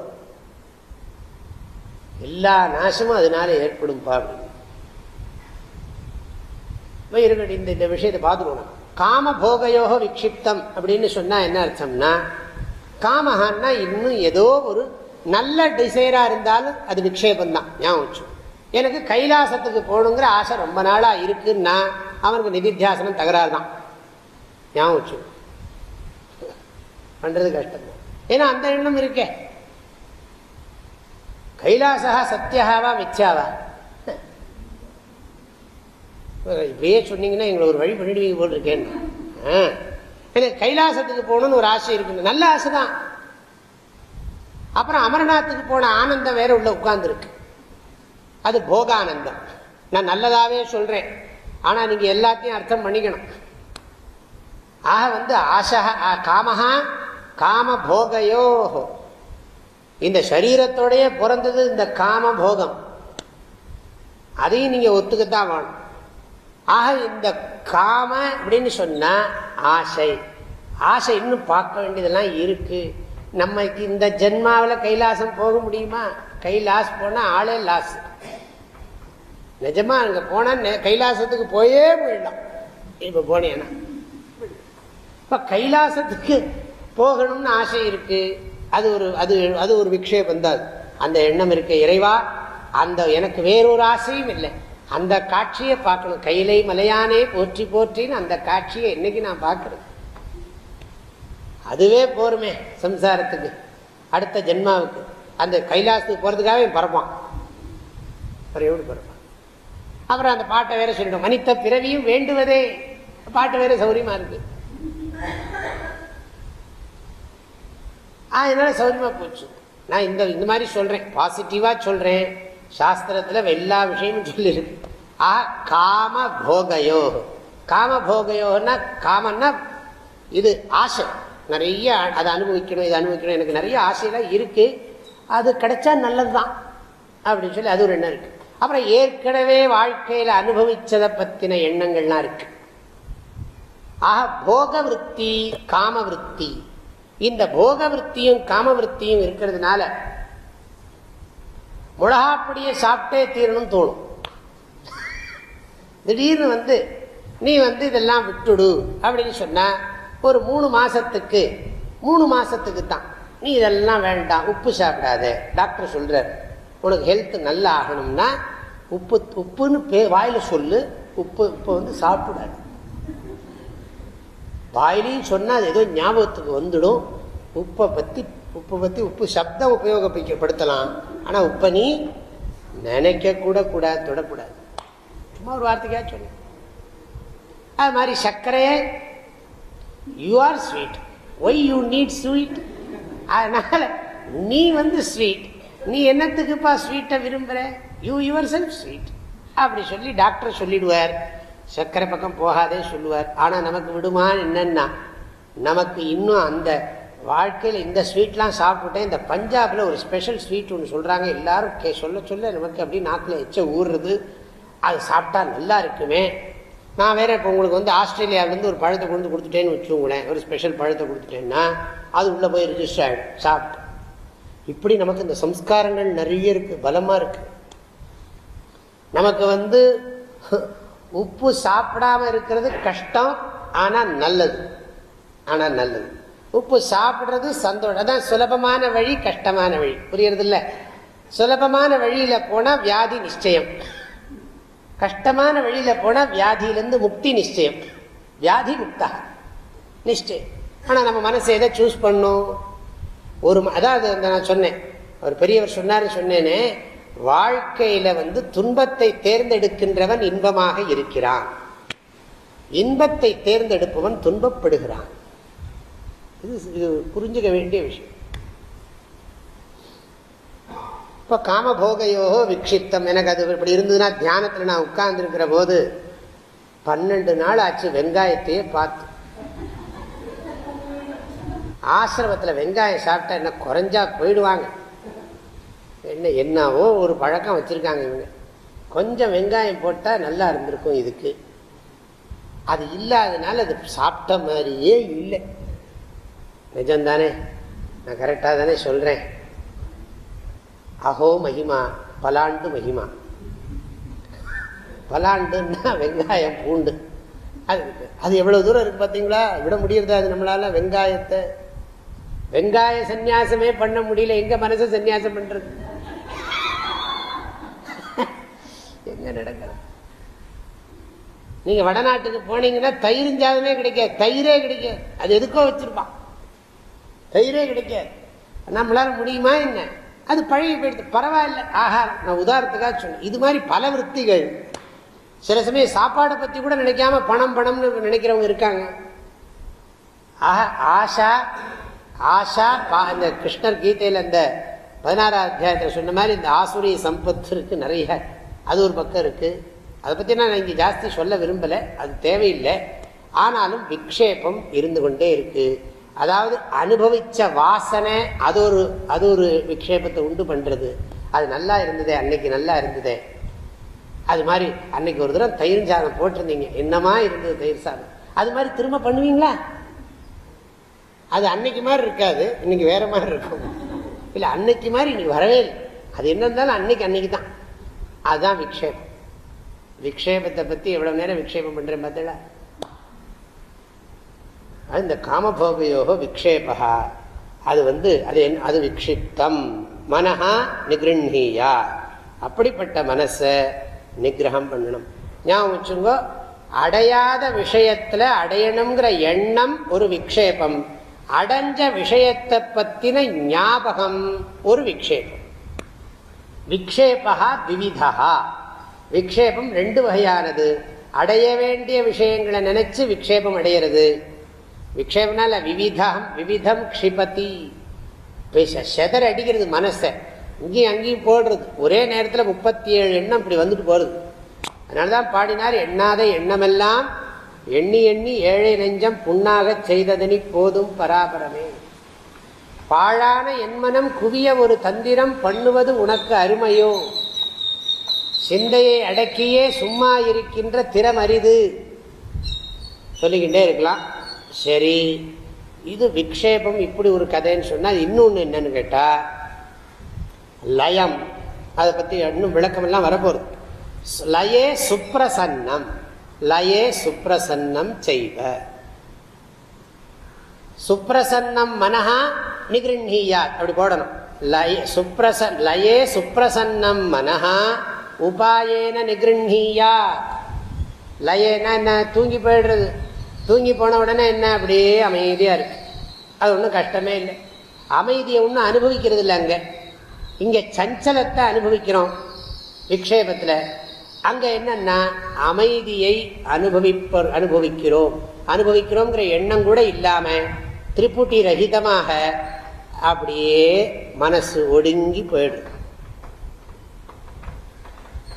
எல்லா நாசமும் அதனால ஏற்படும் பாடு இருக்கட்டும் இந்த இந்த விஷயத்தை பார்த்துக்கணும் காம போகையோக விக்ஷிப்தம் அப்படின்னு சொன்னா என்ன அர்த்தம்னா காமஹான்னா இன்னும் ஏதோ ஒரு நல்ல டிசைரா இருந்தாலும் அது விக்ஷேபம் தான் ஞாபகம் எனக்கு கைலாசத்துக்கு போகணுங்கிற ஆசை ரொம்ப நாளா இருக்குன்னா அவனுக்கு நிதித்தியாசனம் தகராறு தான் ஞாபகம் பண்ணுறது பண்றது கஷ்டம். தான் ஏன்னா அந்த எண்ணம் இருக்கே. கைலாசா சத்தியாவா மித்யாவா? இப்படியே சொன்னீங்கன்னா எங்களை ஒரு வழி பண்ணிடுவீங்க போல் இருக்கேன் எனக்கு கைலாசத்துக்கு போகணும்னு ஒரு ஆசை இருக்கு நல்ல ஆசை தான் அப்புறம் அமரநாத்துக்கு போன ஆனந்தம் வேற உள்ள உட்கார்ந்துருக்கு. அது போகானந்தம். நான் நல்லதாகவே சொல்கிறேன் ஆனால் நீங்கள் எல்லாத்தையும் அர்த்தம் பண்ணிக்கணும். ஆக வந்து ஆசா காமஹா காம போகையோ இந்த சரீரத்தோடைய பிறந்தது இந்த காம போகம் அதையும் நீங்கள் ஒத்துக்கத்தான் வேணும். ஆக இந்த காம அப்படின்னு சொன்னால் ஆசை. ஆசை இன்னும் பார்க்க வேண்டியதெல்லாம் இருக்குது நம்மக்கு இந்த ஜென்மாவில் கைலாசம் போக முடியுமா? கைலாஸ் போனால் ஆளே லாஸ். நிஜமாக அங்கே போனால் கைலாசத்துக்கு போயே போயிடலாம். இப்போ போனேன்னா. இப்போ கைலாசத்துக்கு போகணும்னு ஆசை இருக்குது அது ஒரு அது அது ஒரு விக்ஷேபம் தான். அந்த எண்ணம் இருக்கு இறைவா. அந்த எனக்கு வேறொரு ஆசையும் இல்லை. அந்த காட்சியை பார்க்கணும். கையிலை மலையானே போற்றி போற்றின்னு அந்த காட்சியை இன்னைக்கு நான் பார்க்கறது. அதுவே போருமே சம்சாரத்துக்கு. அடுத்த ஜென்மாவுக்கு. அந்த கைலாசத்துக்கு போகிறதுக்காகவே பரப்பான் எப்படி பரப்பான் அப்புறம் அந்த பாட்டை வேற சொல்லிடும். மனித பிறவியும் வேண்டுவதே. பாட்டு வேற சௌரியமா இருக்கு. அதனால சௌரியமா போச்சு. நான் இந்த இந்த மாதிரி சொல்றேன். பாசிட்டிவா சொல்றேன். சாஸ்திரத்தில் எல்லா விஷயமும் சொல்லியிருக்கு ஆ காம போகையோ. காம போகையோன்னா காமன்னா இது ஆசை. நிறைய அதை அனுபவிக்கணும் இதை அனுபவிக்கணும். எனக்கு நிறைய ஆசையெல்லாம் இருக்கு. அது கிடைச்சா நல்லதுதான். அப்படின்னு சொல்லி அது ஒரு எண்ணம் இருக்கு. அப்புறம் ஏற்கனவே வாழ்க்கையில அனுபவிச்சதை பற்றின எண்ணங்கள்லாம் இருக்கு. ஆக போக விற்பி காம விற்பி இந்த போக விற்பியும் காம விற்பியும் இருக்கிறதுனால மிளகாப்பொடியை சாப்பிட்டே தீரணும் தோணும். திடீர்னு வந்து நீ வந்து இதெல்லாம் விட்டுடு அப்படின்னு சொன்னால் ஒரு மூணு மாதத்துக்கு மூணு மாதத்துக்கு தான். நீ இதெல்லாம் வேண்டாம் உப்பு சாப்பிடாத. டாக்டர் சொல்கிறார் உனக்கு ஹெல்த் நல்லா ஆகணும்னா உப்பு உப்புன்னு பே வாயில் சொல்லு உப்பு உப்பு வந்து சாப்பிடாது. வாயிலையும் சொன்னால் அது ஏதோ ஞாபகத்துக்கு வந்துடும். உப்பை பற்றி உப்பு பற்றி உப்பு சப்தம் உபயோகப்படுத்தலாம். ஆனால் உப்பை நீ நினைக்க கூட கூடாது தொடக்கூடாது. சும்மா ஒரு வார்த்தைக்காக சொல்லு. அது மாதிரி சர்க்கரையே you are sweet why you need sweet அதனால நீ வந்து ஸ்வீட் நீ என்னத்துக்குப்பா ஸ்வீட்டை விரும்புகிற யூ யுவர் செல்ஃப் ஸ்வீட் அப்படி சொல்லி டாக்டர் சொல்லிடுவார். சர்க்கரை பக்கம் போகாதே சொல்லுவார். ஆனால் நமக்கு விடுமா என்னன்னா நமக்கு இன்னும் அந்த வாழ்க்கையில் இந்த ஸ்வீட்லாம் சாப்பிட்டேன் இந்த பஞ்சாபில் ஒரு ஸ்பெஷல் ஸ்வீட் ஒன்று சொல்கிறாங்க எல்லாரும் கே சொல்ல சொல்ல நமக்கு அப்படி நாக்கில் எச்ச ஊறுறது. அது சாப்பிட்டா நல்லா இருக்குமே. நான் வேறு இப்போ உங்களுக்கு வந்து ஆஸ்திரேலியாவிலேருந்து ஒரு பழத்தை கொண்டு கொடுத்துட்டேன்னு வச்சுக்கோங்களேன். ஒரு ஸ்பெஷல் பழத்தை கொடுத்துட்டேன்னா அது உள்ளே போய் ரிஜிஸ்டர் ஆகிடும் சாப்பிட்டு. இப்படி நமக்கு இந்த சம்ஸ்காரங்கள் நிறைய இருக்குது பலமாக இருக்குது நமக்கு வந்து உப்பு சாப்பிடாம இருக்கிறது கஷ்டம் ஆனால் நல்லது. ஆனால் நல்லது. உப்பு சாப்பிட்றது சந்தோஷம். அதான் சுலபமான வழி கஷ்டமான வழி. புரியறது இல்லை சுலபமான வழியில் போனால் வியாதி நிச்சயம். கஷ்டமான வழியில் போனால் வியாதியிலேருந்து முக்தி நிச்சயம். வியாதி முக்தா. நிச்சயம். ஆனால் நம்ம மனசை எதை சூஸ் பண்ணும் ஒரு அதாவது நான் சொன்னேன். அவர் பெரியவர் சொன்னாரு சொன்னேனே வாழ்க்கையில் வந்து துன்பத்தை தேர்ந்தெடுக்கின்றவன் இன்பமாக இருக்கிறான். இன்பத்தை தேர்ந்தெடுப்பவன் துன்பப்படுகிறான். இது இது புரிஞ்சுக்க வேண்டிய விஷயம். இப்போ காமபோகையோ விக்ஷிப்தம் எனக்கு அது இப்படி இருந்ததுன்னா தியானத்தில் நான் உட்கார்ந்துருக்கிற போது பன்னெண்டு நாள் ஆச்சு வெங்காயத்தையே பார்த்து. ஆசிரமத்தில் வெங்காயம் சாப்பிட்டா என்ன குறைஞ்சா போயிடுவாங்க. என்ன என்னவோ ஒரு பழக்கம் வச்சிருக்காங்க இவங்க. கொஞ்சம் வெங்காயம் போட்டால் நல்லா இருந்திருக்கும் இதுக்கு. அது இல்லாதனால அது சாப்பிட்ட மாதிரியே இல்லை. நிஜம்தானே? நான் கரெக்டாக தானே சொல்கிறேன் அஹோ மகிமா பலாண்டு மகிமா. பலாண்டுன்னா வெங்காயம் பூண்டு. அது அது எவ்வளவு தூரம் இருக்கு பார்த்தீங்களா? விட முடியறதா அது நம்மளால? வெங்காயத்தை. வெங்காய சந்நியாசமே பண்ண முடியல. எங்க மனசு சந்நியாசம் பண்றது? எங்க நடக்கிறது? நீங்க வடநாட்டுக்கு போனீங்கன்னா தயிர் ஜாதமே கிடைக்காது. தயிரே கிடைக்காது. அது எதுக்கோ வச்சிருப்பான். தயிரே கிடைக்காது. நம்மளால முடியுமா என்ன? அது பழகி போயிடுது பரவாயில்ல. ஆகாரம் நான் உதாரணத்துக்காக சொன்னேன். இது மாதிரி பல விற்த்திகள் சில சமயம் சாப்பாடை பற்றி கூட நினைக்காம பணம் பணம்னு நினைக்கிறவங்க இருக்காங்க. ஆஹா ஆஷா ஆஷா இந்த கிருஷ்ணர் கீதையில் இந்த பதினாறாவது அத்தியாயத்தில் சொன்ன மாதிரி இந்த ஆசுரிய சம்பத்து இருக்குது நிறைய. அது ஒரு பக்கம் இருக்குது அதை பற்றி நான் இங்கே ஜாஸ்தி சொல்ல விரும்பலை. அது தேவையில்லை. ஆனாலும் விக்ஷேபம் இருந்து கொண்டே இருக்குது அதாவது அனுபவிச்ச வாசனை அது ஒரு அது ஒரு விக்ஷேபத்தை உண்டு பண்றது. அது நல்லா இருந்ததே அன்னைக்கு நல்லா இருந்ததே. அது மாதிரி அன்னைக்கு ஒரு தடவை தயிர் சாதம் போட்டிருந்தீங்க. என்னமா இருந்தது தயிர் சாதம்? அது மாதிரி திரும்ப பண்ணுவீங்களா? அது அன்னைக்கு மாதிரி இருக்காது. இன்னைக்கு வேற மாதிரி இருக்கும். இல்லை அன்னைக்கு மாதிரி இன்னைக்கு வரவே இல்லை. அது என்ன இருந்தாலும் அன்னைக்கு அன்னைக்கு தான். அதுதான் விக்ஷேபம். விக்ஷேபத்தை பத்தி எவ்வளவு நேரம் விக்ஷேபம் பண்றேன் பார்த்தீங்களா இந்த காமபோகையோகோ விக்ஷேபா அது வந்து அது அது விக்ஷிப்தம். மனஹா நிகிருண்ணியா அப்படிப்பட்ட மனசை நிகிரகம் பண்ணணும். ஞாபகம் வச்சுங்கோ அடையாத விஷயத்துல அடையணுங்கிற எண்ணம் ஒரு விக்ஷேபம். அடைஞ்ச விஷயத்தை பத்தின ஞாபகம் ஒரு விக்ஷேபம். விக்ஷேபா விவிதா விக்ஷேபம் ரெண்டு வகையானது. அடைய வேண்டிய விஷயங்களை நினைச்சு விக்ஷேபம் அடையிறது. விக்ஷேபனால விவிதம் விவிதம் க்ஷிபதி. செதற அடிக்கிறது மனசை. இங்கேயும் அங்கேயும் போடுறது. ஒரே நேரத்தில் முப்பத்தி ஏழு எண்ணம் இப்படி வந்துட்டு போறது. அதனாலதான் பாடினார் எண்ணாத எண்ணமெல்லாம் எண்ணி எண்ணி ஏழை நெஞ்சம் புண்ணாக செய்ததனி போதும் பராபரமே. பாழான என்மனம் குவிய ஒரு தந்திரம் பண்ணுவது உனக்கு அருமையோ. சிந்தையை அடக்கியே சும்மா இருக்கின்ற திறம் அரிது சொல்லிக்கிட்டே இருக்கலாம். சரி இது விக்ஷேபம் இப்படி ஒரு கதைன்னு சொன்னால் இன்னொன்று என்னன்னு கேட்டால் லயம். அதை பற்றி இன்னும் விளக்கமெல்லாம் வரப்போகுது. லயே சுப்ரசன்னம். லயே சுப்ரசன்னம் செய்வ. சுப்ரசன்னம் மனஹா நிகிருஹீயாத் அப்படி போடணும். லய சுப்ரச லயே சுப்ரசன்னம் மனஹா உபாயேன நிகிருஹீயாத் லயேனா என்ன தூங்கி போயிடுறது. தூங்கி போன உடனே என்ன? அப்படியே அமைதியாக இருக்கு. அது ஒன்றும் கஷ்டமே இல்லை. அமைதியை ஒன்றும் அனுபவிக்கிறது இல்லை அங்கே. இங்கே சஞ்சலத்தை அனுபவிக்கிறோம் விக்ஷேபத்தில். அங்கே என்னன்னா அமைதியை அனுபவிப்ப அனுபவிக்கிறோம். அனுபவிக்கிறோங்கிற எண்ணம் கூட இல்லாமல் திரிபுட்டி ரஹிதமாக அப்படியே மனசு ஒடுங்கி போயிடும்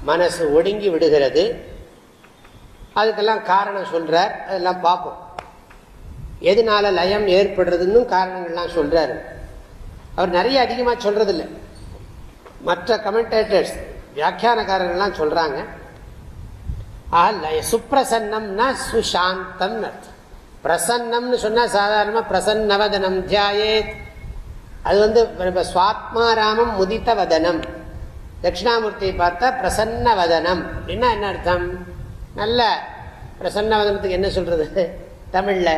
மனசு ஒடுங்கி விடுகிறது. அதுக்கெல்லாம் காரணம் சொல்கிறார் அதெல்லாம் பார்ப்போம். எதனால லயம் ஏற்படுறதுன்னு காரணங்கள்லாம் சொல்கிறாரு அவர் நிறைய அதிகமாக சொல்கிறதில்ல மற்ற கமெண்டேட்டர்ஸ் வியாக்கியானக்காரர்கள்லாம் சொல்றாங்க. சுப்பிரசன்னம்னா சுசாந்தம் அர்த்தம். பிரசன்னம்னு சொன்னால் சாதாரணமாக பிரசன்னவதனம் தியாயேத். அது வந்து சுவாத்மாராமம் முதித்த வதனம் தட்சிணாமூர்த்தியை பார்த்தா பிரசன்ன வதனம் அப்படின்னா என்ன அர்த்தம்? நல்ல பிரசன்ன வதனத்துக்கு என்ன சொல்றது? தமிழ்ல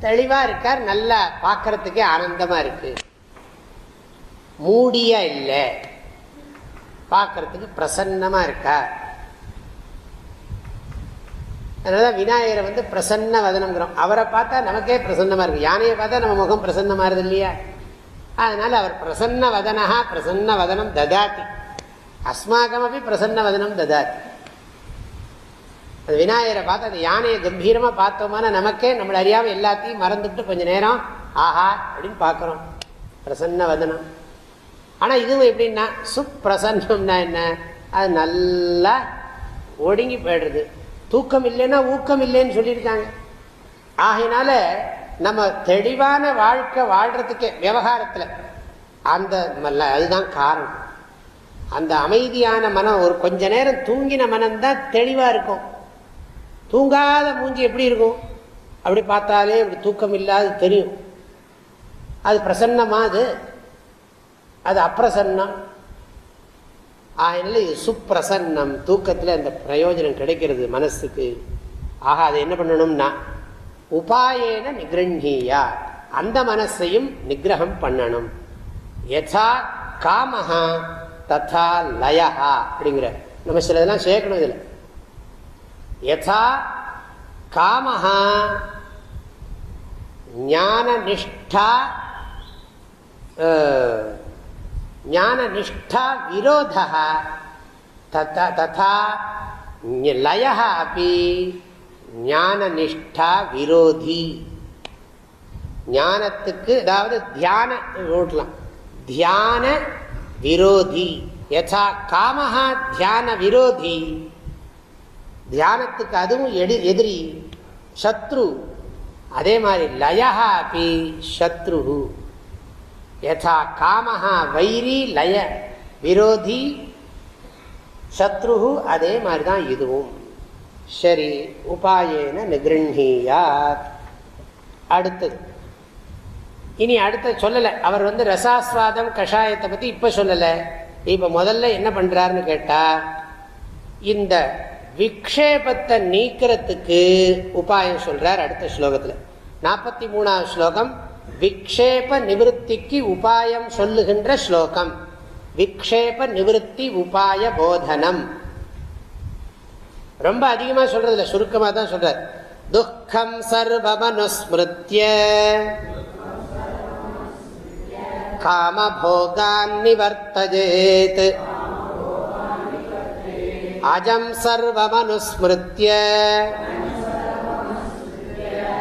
தெளிவா இருக்கார் நல்லா பார்க்கறதுக்கே ஆனந்தமா இருக்கு. மூடியா இல்லை. பார்க்கறதுக்கு பிரசன்னமா இருக்கார். அதனால விநாயகரை வந்து பிரசன்ன வதனம்ங்கிறோம் அவரை பார்த்தா நமக்கே பிரசன்னமா இருக்கு. யானையை பார்த்தா நம்ம முகம் பிரசன்னமா இருது இல்லையா? அதனால அவர் பிரசன்ன வதனஹா பிரசன்ன வதனம் ததாத்தி அஸ்மாகமபி பிரசன்ன வதனம் ததாத்தி அது விநாயகரை பார்த்து அந்த யானையை கம்பீரமாக பார்த்தோமான நமக்கே நம்மளை அறியாமல் எல்லாத்தையும் மறந்துட்டு கொஞ்சம் நேரம் ஆஹா அப்படின்னு பார்க்குறோம். பிரசன்ன வதனம். ஆனால் இதுவும் எப்படின்னா சுப்பிரசன்னம்னா என்ன? அது நல்லா ஒடுங்கி போயிடுறது. தூக்கம் இல்லைன்னா ஊக்கம் இல்லைன்னு சொல்லியிருக்காங்க. ஆகையினால நம்ம தெளிவான வாழ்க்கை வாழ்கிறதுக்கே விவகாரத்தில். அந்த அதுதான் காரணம். அந்த அமைதியான மனம் ஒரு கொஞ்ச நேரம் தூங்கின மனம்தான் தெளிவாக இருக்கும். தூங்காத மூஞ்சி எப்படி இருக்கும்? அப்படி பார்த்தாலே அப்படி தூக்கம் இல்லாது தெரியும். அது பிரசன்னமா அது? அது அப்பிரசன்னம். அதனால இது சுப்பிரசன்னம். தூக்கத்தில் அந்த பிரயோஜனம் கிடைக்கிறது மனசுக்கு. ஆக அதை என்ன பண்ணணும்னா உபாயேன நிகிரண்யா அந்த மனசையும் நிகிரகம் பண்ணணும். யதா காமஹா ததா லயஹா அப்படிங்கிற. நம்ம சில இதெல்லாம் சேர்க்கணும் இதில். யதா காமஹா ஞான நிஷ்டா ஞான நிஷ்டா விரோத ததா லய அப்படி ஞான நிஷ்டா விரோதி ஞானத்துக்கு அதாவது தியான ஓட்டலாம். தியான விரோதி. யசா காமஹா தியான விரோதி. தியானத்துக்கு அதுவும் எடி எதிரி சத்ரு. அதே மாதிரி லயா அப்படி சத்ரு யதா காமஹா வைரி லய விரோதி சத்ரு அதே மாதிரி தான் இதுவும். சரி உபாயேன நிகிருஹீயாத் அடுத்தது. இனி அடுத்த சொல்லலை. அவர் வந்து ரசாஸ்வாதம் கஷாயத்தை பற்றி இப்போ சொல்லலை. இப்போ முதல்ல என்ன பண்ணுறாருன்னு கேட்டால் இந்த விக்ஷேபத்தை நீக்கிறதுக்கு உபாயம் சொல்றார் அடுத்த ஸ்லோகத்தில். நாற்பத்தி மூணாவது ஸ்லோகம் விக்ஷேப நிவத்திக்கு உபாயம் சொல்லுகின்ற ஸ்லோகம். விக்ஷேப நிவத்தி உபாய போதனம். ரொம்ப அதிகமா சொல்றது இல்லை சுருக்கமா தான் சொல்றார். துக்கம் சர்வமனுஸ்மிருத்திய காமபோகான் நிவர்த்தஜேத். அஜம் சர்வமனுஸ்மிருத்திய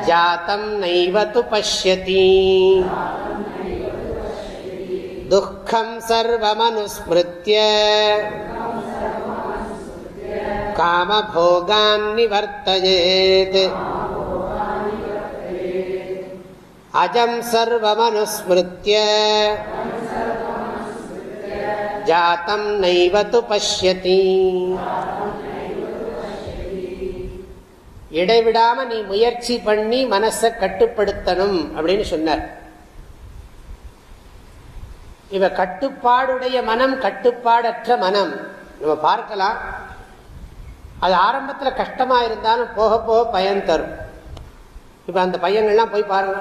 ஜாத்தம் நைவ து பஷ்யதி துக்கம் சர்வமனுஸ்மிருத்திய காமபோகான் நிவர்த்தயேத் அஜம் சர்வமனுஸ்மிருத்திய ஜாத்தம் நைவ து பஷ்யதி இடைவிடாம நீ முயற்சி பண்ணி மனசை கட்டுப்படுத்தணும் அப்படின்னு சொன்னார். இவ கட்டுப்பாடுடைய மனம் கட்டுப்பாடற்ற மனம். நம்ம பார்க்கலாம். அது ஆரம்பத்தில் கஷ்டமா இருந்தாலும் போக போக பயன் தரும். இப்போ அந்த பையங்கள்லாம் போய் பாருங்க.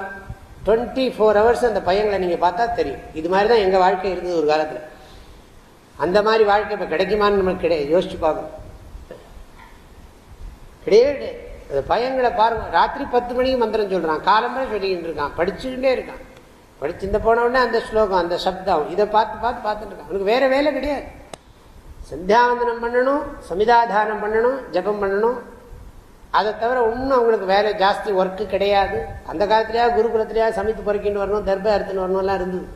டுவெண்ட்டி ஃபோர் ஹவர்ஸ் அந்த பையங்களை நீங்கள் பார்த்தா தெரியும். இது மாதிரி தான் எங்கள் வாழ்க்கை இருந்தது ஒரு காலத்தில். அந்த மாதிரி வாழ்க்கை இப்போ கிடைக்குமான்னு நமக்கு கிடையாது யோசிச்சு பார்க்கணும். கிடையாது. அந்த பையங்களை பாருங்க. ராத்திரி பத்து மணிக்கு மந்திரம் சொல்கிறான் காலம்பரம் சொல்லிக்கிட்டு இருக்கான். படிச்சுக்கிட்டே இருக்கான். படிச்சு இந்த போன உடனே அந்த ஸ்லோகம் அந்த சப்தம் இதை பார்த்து பார்த்து பார்த்துட்டு இருக்கான். அவனுக்கு வேறு வேலை கிடையாது. சந்தியாவந்தனம் பண்ணணும் சமிதாதானம் பண்ணணும் ஜபம் பண்ணணும். அதை தவிர ஒன்றும் அவங்களுக்கு வேலை ஜாஸ்தி ஒர்க்கு கிடையாது. அந்த காலத்திலேயா குருகுலத்திலேயா சமைத்து பொறுக்கின்னு வரணும் தர்ப அறுத்துன்னு வரணும்லாம் இருந்தது.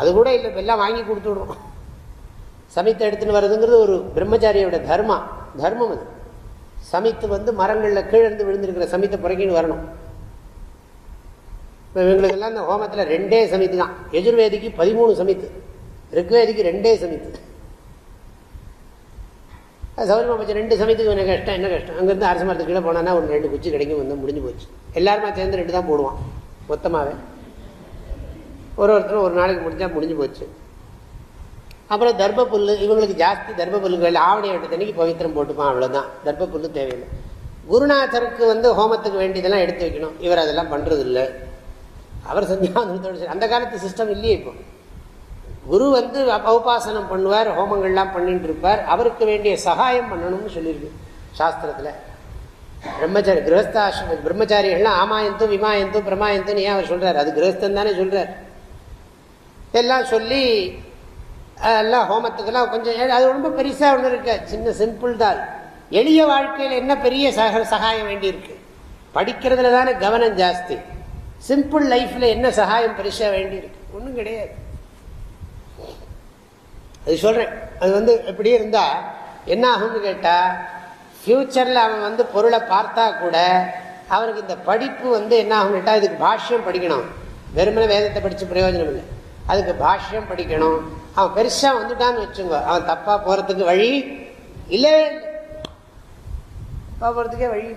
அது கூட இல்லை இப்போ எல்லாம் வாங்கி கொடுத்துடுறோம் சமைத்து எடுத்துன்னு வர்றதுங்கிறது ஒரு பிரம்மச்சாரியோட தர்மா தர்மம் அது. சமைத்து வந்து மரங்களில் கீழந்து விழுந்திருக்கிற சமைத்த புறக்கின்னு வரணும். இப்போ இவங்களுக்கெல்லாம் இந்த ஹோமத்தில் ரெண்டே சமைத்து தான். எஜுர்வேதிக்கு பதிமூணு சமைத்து ரிக்வேதிக்கு ரெண்டே சமைத்து. சௌரியமா போச்சு ரெண்டு சமயத்துக்கு என்ன கஷ்டம் என்ன கஷ்டம்? அங்கேருந்து அரசு மரத்துக்கு கீழே போனான்னா ஒரு ரெண்டு குச்சி கிடைக்கும் வந்து முடிஞ்சு போச்சு. எல்லாருமா சேர்ந்து ரெண்டு தான் போடுவான் மொத்தமாகவே ஒரு ஒருத்தரும் ஒரு நாளைக்கு முடிஞ்சால் முடிஞ்சு போச்சு. அப்புறம் தர்ப்ப புல் இவங்களுக்கு ஜாஸ்தி தர்ப்ப புல்லுகள் ஆவணி எட்டு பவித்திரம் போட்டுப்பான் அவ்வளோதான் தர்ப்ப புல்லு தேவையில்லை. குருநாதருக்கு வந்து ஹோமத்துக்கு வேண்டியதெல்லாம் எடுத்து வைக்கணும். இவர் அதெல்லாம் பண்ணுறது இல்லை அவர் சந்தியாவந்தத்தோடு அந்த காலத்து சிஸ்டம் இல்லையே இப்போ. குரு வந்து உபாசனம் பண்ணுவார் ஹோமங்கள்லாம் பண்ணிட்டு இருப்பார் அவருக்கு வேண்டிய சகாயம் பண்ணணும்னு சொல்லியிருக்கு சாஸ்திரத்தில். பிரம்மச்சாரி கிரகஸ்தாசிரம பிரம்மச்சாரிகள்லாம் ஆமாயந்தும் விமாயந்தும் பிரமாயந்தும் ஏன் அவர் சொல்கிறார் அது கிரகஸ்தன் தானே சொல்கிறார் எல்லாம் சொல்லி எல்லாம் ஹோமத்துக்கெல்லாம் கொஞ்சம் அது ரொம்ப பெருசாக ஒன்று இருக்கு. சின்ன சிம்பிள் தான். எளிய வாழ்க்கையில் என்ன பெரிய சக சகாயம் வேண்டியிருக்கு? படிக்கிறதுல தானே கவனம் ஜாஸ்தி. சிம்பிள் லைஃப்பில் என்ன சகாயம் பெருசாக வேண்டியிருக்கு? ஒன்றும் கிடையாது. அது சொல்கிறேன் அது வந்து எப்படி இருந்தால் என்ன ஆகும்னு கேட்டால் ஃப்யூச்சரில் அவன் வந்து பொருளை பார்த்தா கூட அவனுக்கு இந்த படிப்பு வந்து என்ன ஆகும் கேட்டால் இதுக்கு பாஷ்யம் படிக்கணும். வெறுமனே வேதத்தை படித்து பிரயோஜனம் இல்லை. அதுக்கு பாஷ்யம் படிக்கணும். அவன் பெருசாக வந்துட்டான்னு வச்சுங்க. அவன் தப்பாக போகிறதுக்கு வழி இல்லவே தப்பாக போகிறதுக்கே வழி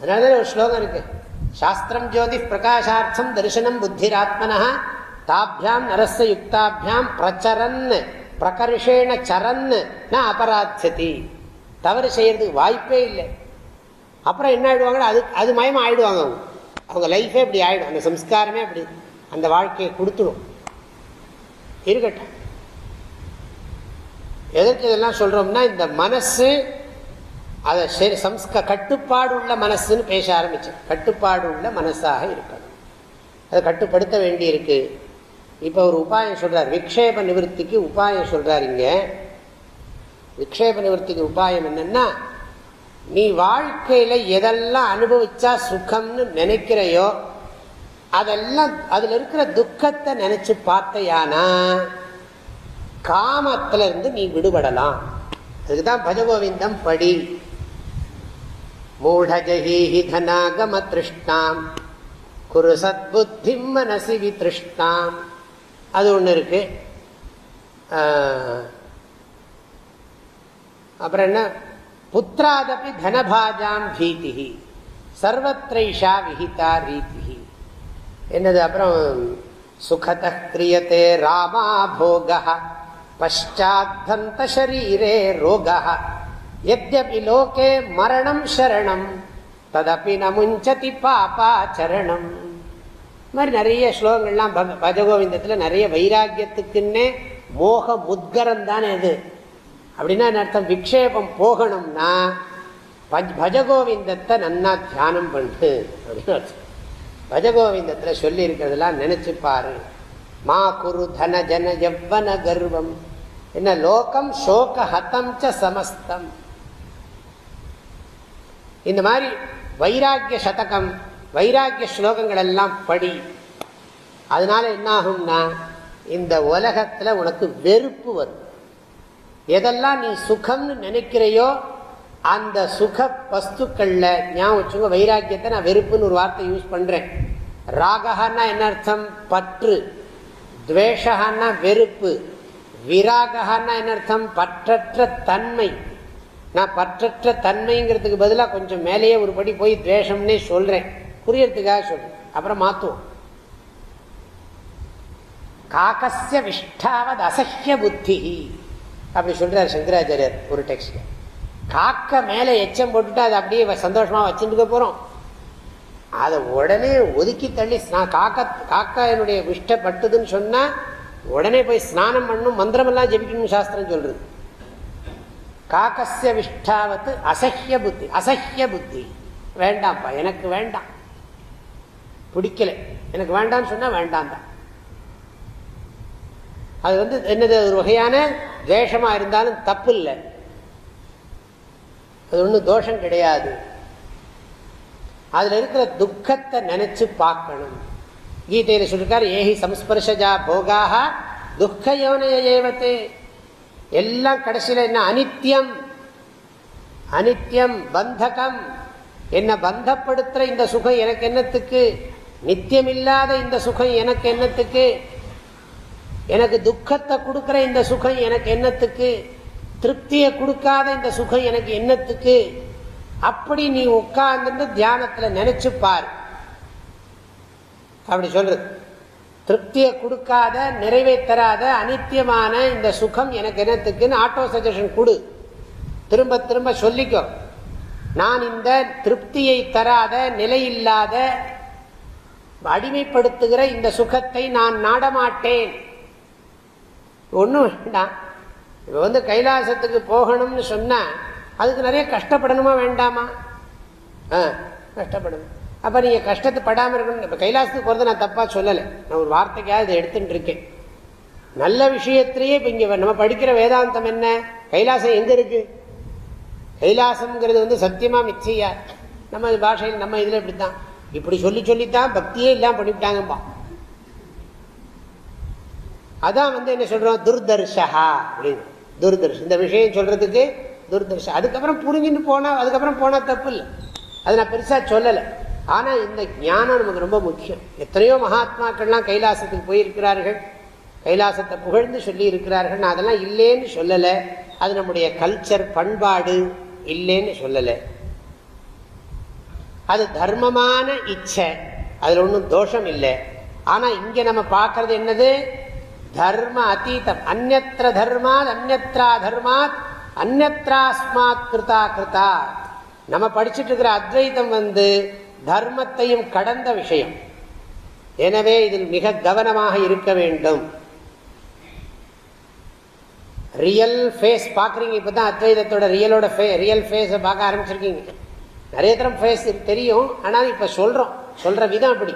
அதனால தான் ஒரு ஸ்லோகம் இருக்கு. சாஸ்திரம் ஜோதி பிரகாஷார்த்தம் தரிசனம் புத்திராத்மனா தாபியாம் நரச யுக்தாபியாம் பிரச்சரன் பிரகர்ஷேண சரன் ந அபராத்தி தவறு செய்யறதுக்கு வாய்ப்பே இல்லை. அப்புறம் என்ன ஆயிடுவாங்க அது அது மயமா ஆயிடுவாங்க அவங்க. அவங்க லைஃபே இப்படி ஆயிடும். அந்த சம்ஸ்காரமே அப்படி. அந்த வாழ்க்கையை கொடுத்துடும். இருக்கட்டும். எதற்கு இதெல்லாம் சொல்றோம்னா இந்த மனசு அதை சரி சம்ஸ்க கட்டுப்பாடு உள்ள மனசுன்னு பேச ஆரம்பிச்சு. கட்டுப்பாடு உள்ள மனசாக இருக்கணும். அதை கட்டுப்படுத்த வேண்டியிருக்கு. இப்போ ஒரு உபாயம் சொல்கிறார் விக்ஷேப நிவர்த்திக்கு உபாயம் சொல்கிறாருங்க விக்ஷேப நிவர்த்திக்கு உபாயம் என்னென்னா நீ வாழ்க்கையில் எதெல்லாம் அனுபவிச்சா சுகம்னு நினைக்கிறையோ அதெல்லாம் அதுல இருக்கிற துக்கத்தை நினைச்சு பார்த்தையானா காமத்துல இருந்து நீ விடுபடலாம். அதுக்குதான் பஜகோவிந்தம் படி. மூடஜகீஹி தனாகம திருஷ்ணாம். குரு சத்புத்தி மனசி விதிருஷ்ணாம். அது ஒன்று இருக்கு. அப்புறம் என்ன? புத்திராதபி தனபாஜாம் பீதி சர்வத்ரைஷா விஹிதா ரீதி என்னது அப்புறம் சுகத கிரியத்தே ராமா போக பஷாத்தந்த ஷரீரே ரோக எத்யபி லோகே மரணம் சரணம் ததப்பி நமுஞ்சதி பாபா சரணம். மாதிரி நிறைய ஸ்லோகங்கள்லாம் பஜகோவிந்தத்தில் நிறைய வைராக்கியத்துக்குன்னே மோக முத்கரம் தானே இது. அப்படின்னா அர்த்தம்? விக்ஷேபம் போகணும்னா பஜகோவிந்தத்தை நன்னா தியானம் பண்ணு அப்படின்னு அர்த்தம். பஜகோவிந்தத்தில் சொல்லி இருக்கிறதெல்லாம் நினைச்சு பாரு. மா குரு தன ஜன எவ்வன கர்வம். என்ன லோகம் சோக ஹதம் ச சமஸ்தம். இந்த மாதிரி வைராக்கிய சதகம் வைராக்கிய ஸ்லோகங்கள் எல்லாம் படி. அதனால என்ன ஆகும்னா இந்த உலகத்தில் உனக்கு வெறுப்பு வரும். எதெல்லாம் நீ சுகம்னு நினைக்கிறையோ அந்த சுக வஸ்துக்கள்ல ஞாபகம் வச்சுங்க வைராக்கியத்தை நான் வெறுப்புன்னு ஒரு வார்த்தை யூஸ் பண்றேன். ராகஹான்னா என்ன அர்த்தம்? பற்று. துவேஷகான்னா வெறுப்பு. விராகஹான்னா என்ன அர்த்தம்? பற்றற்ற தன்மை. நான் பற்றற்ற தன்மைங்கிறதுக்கு பதிலாக கொஞ்சம் மேலேயே ஒரு படி போய் துவேஷம்னே சொல்றேன். புரியறதுக்காக சொல்றேன். அப்புறம் மாத்துவோம். காக்கசிய விஷ்டாவது அசஹ்ய புத்தி அப்படி சொல்றார் சங்கராச்சாரியர் ஒரு டெக்ஸ்ட் காக்க மேலே எச்சம் போட்டுட்டு அதை அப்படியே சந்தோஷமா வச்சுட்டு போறோம். அதை உடனே ஒதுக்கி தள்ளி காக்க காக்கா என்னுடைய விஷ்டப்பட்டதுன்னு சொன்னா உடனே போய் ஸ்நானம் பண்ணும் மந்திரமெல்லாம் ஜெபிக்கணும் சாஸ்திரம் சொல்றது. காக்கசிய விஷ்டாவத்து அசஹ்ய புத்தி அசஹ்ய புத்தி. வேண்டாம்ப்பா எனக்கு வேண்டாம். பிடிக்கல. எனக்கு வேண்டாம்னு சொன்னா வேண்டாம் தான் அது வந்து என்னது ஒரு வகையான துவேஷமா இருந்தாலும் தப்பு இல்லை அது ஒன்றும் தோஷம் கிடையாது. அதில் இருக்கிற துக்கத்தை நினைச்சு பார்க்கணும். கீதையில சொல்லிருக்காரு ஏஹி சம்ஸ்பர்ஷஜா போகாக துக்க யோனைய ஏவத்தே. எல்லாம் கடைசியில் என்ன? அனித்யம். அனித்யம் பந்தகம். என்னை பந்தப்படுத்துகிற இந்த சுகம் எனக்கு என்னத்துக்கு? நித்தியம் இல்லாத இந்த சுகம் எனக்கு என்னத்துக்கு? எனக்கு துக்கத்தை கொடுக்குற இந்த சுகம் எனக்கு என்னத்துக்கு? திருப்தியை கொடுக்காத இந்த சுகம் எனக்கு என்னத்துக்கு? அப்படி நீ உட்கார்ந்து தியானத்தில் நினைச்சு பார். அப்படி சொல்றது. திருப்தியை கொடுக்காத நிறைவை தராத அனித்தியமான இந்த சுகம் எனக்கு என்னத்துக்குன்னு ஆட்டோ சஜஷன் கொடு. திரும்ப திரும்ப சொல்லிக்கோ. நான் இந்த திருப்தியை தராத நிலையில்லாத அடிமைப்படுத்துகிற இந்த சுகத்தை நான் நாடமாட்டேன். ஒன்றும் வேண்டாம். இப்போ வந்து கைலாசத்துக்கு போகணும்னு சொன்னால் அதுக்கு நிறைய கஷ்டப்படணுமா வேண்டாமா? ஆ கஷ்டப்படணும். அப்போ நீங்கள் கஷ்டத்தை படாமல் இருக்கணும். இப்போ கைலாசத்துக்கு போகிறத நான் தப்பாக சொல்லலை. நான் ஒரு வார்த்தைக்காக இதை எடுத்துட்டு இருக்கேன். நல்ல விஷயத்திலேயே இப்போ இங்கே நம்ம படிக்கிற வேதாந்தம் என்ன? கைலாசம் எங்கே இருக்குது கைலாசம்ங்கிறது வந்து சத்தியமாக மிச்சையா? நம்ம பாஷையில் நம்ம இதில் இப்படி தான் இப்படி சொல்லி சொல்லித்தான் பக்தியே இல்லாமல் பண்ணிவிட்டாங்கப்பா. அதான் வந்து என்ன சொல்றோம்? துர்தர்ஷா அப்படின்னு. துர்தர்ஷ் இந்த விஷயம் சொல்றதுக்கு துர்தர்ஷா. அதுக்கப்புறம் புரிஞ்சுட்டு போனா அதுக்கப்புறம் போனா தப்பு இல்லை அது நான் பெருசா சொல்லலை. ஆனா இந்த ஞானம் நமக்கு ரொம்ப முக்கியம். எத்தனையோ மகாத்மாக்கள்லாம் கைலாசத்துக்கு போயிருக்கிறார்கள். கைலாசத்தை புகழ்ந்து சொல்லி இருக்கிறார்கள் நான் அதெல்லாம் இல்லைன்னு சொல்லலை. அது நம்முடைய கல்ச்சர் பண்பாடு இல்லைன்னு சொல்லலை. அது தர்மமான இச்சை. அதில் ஒன்றும் தோஷம் இல்லை. ஆனால் இங்கே நம்ம பார்க்கறது என்னது? தர்ம அத்தீதம் அந்நத்திர தர்மாத் அந்நத்ரா தர்மாத் அந்நத்ராஸ்மாத் கிருதா கிருதா. நம்ம படிச்சுட்டு இருக்கிற அத்வைதம் வந்து தர்மத்தையும் கடந்த விஷயம். எனவே இதில் மிக கவனமாக இருக்க வேண்டும். ரியல் ஃபேஸ் பார்க்குறீங்க இப்போ தான் அத்வைதத்தோட ரியலோட ஃபே ரியல் ஃபேஸை பார்க்க ஆரம்பிச்சிருக்கீங்க. நிறைய தரம் ஃபேஸ் தெரியும் ஆனால் இப்போ சொல்கிறோம் சொல்கிற விதம் அப்படி.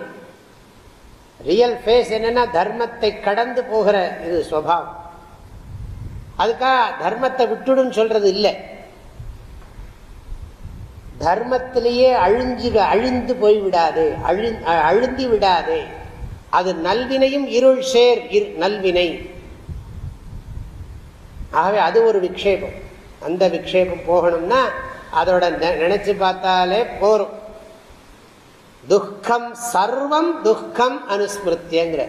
ரியல் ஃபேஸ் என்னன்னா தர்மத்தை கடந்து போகிற இது சுவாவம். அதுக்காக தர்மத்தை விட்டுடுன்னு சொல்றது இல்லை. தர்மத்திலேயே அழிஞ்சு அழிந்து போய்விடாது அழி அழுந்தி விடாது. அது நல்வினையும் இருள் சேர் நல்வினை. ஆகவே அது ஒரு விக்ஷேபம். அந்த விக்ஷேபம் போகணும்னா அதோட நினைச்சு பார்த்தாலே போரும். துக்கம் சர்வம் துக்கம் அனுஸ்மிருத்தியங்கிற.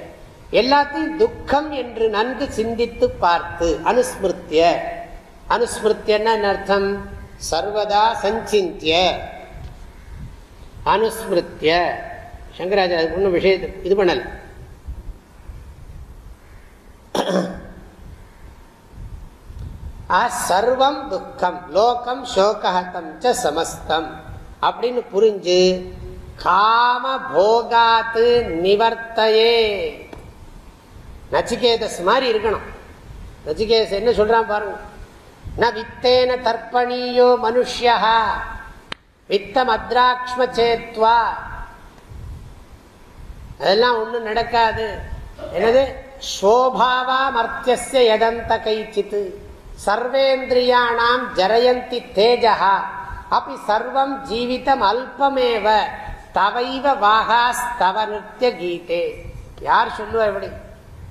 எல்லாத்தையும் துக்கம் என்று நன்கு சிந்தித்து பார்த்து அனுஸ்மிருத்திய. அனுஸ்மிருத்தியன்னா அர்த்தம்? சர்வதா சஞ்சிந்திய. அனுஸ்மிருத்திய. சங்கராஜா அதுக்கு ஒன்றும் விஷயத்தை இது பண்ணல. சர்வம் துக்கம். லோகம் சோகஹதம் ச சமஸ்தம். அப்படின்னு புரிஞ்சு காம போகாத்து நிவர்த்தையே. நச்சிகேதஸ் மாதிரி இருக்கணும். நச்சிகேதஸ் என்ன சொல்றான் பாருங்க. ந வித்தேன தர்ப்பணியோ மனுஷியா வித்தம் அத்ராக்ஷ்ம சேத்வா. அதெல்லாம் ஒன்றும் நடக்காது. எனது சோபாவா மர்த்திய எதந்த கைச்சித்து சர்வேந்திரியாணாம் ஜரயந்தி தேஜா அப்படி சர்வம் ஜீவிதம் அல்பமேவ. தவைவ வாகாஸ்தவ நிறுத்திய கீதே. யார் சொல்லுவா எப்படி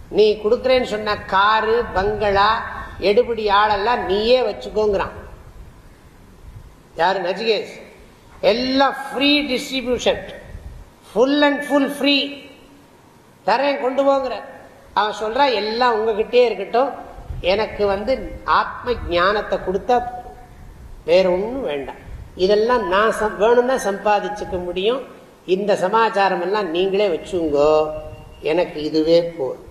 நீ கொடுக்குறேன்னு சொன்ன காரு பங்களா எடுபடி ஆளெல்லாம் நீயே வச்சுக்கோங்கிறான். யாரு? நஜிகேஷ். எல்லாம் free distribution full and full free தரேன் கொண்டு போங்கிற. அவன் சொல்றான் எல்லாம் உங்ககிட்டே இருக்கட்டும். எனக்கு வந்து ஆத்ம ஞானத்தை கொடுத்தா வேற ஒன்றும் வேண்டாம். இதெல்லாம் நான் வேணும்னா சம்பாதிச்சுக்க முடியும். இந்த சமாச்சாரம் எல்லாம் நீங்களே வச்சுங்கோ. எனக்கு இதுவே போதும்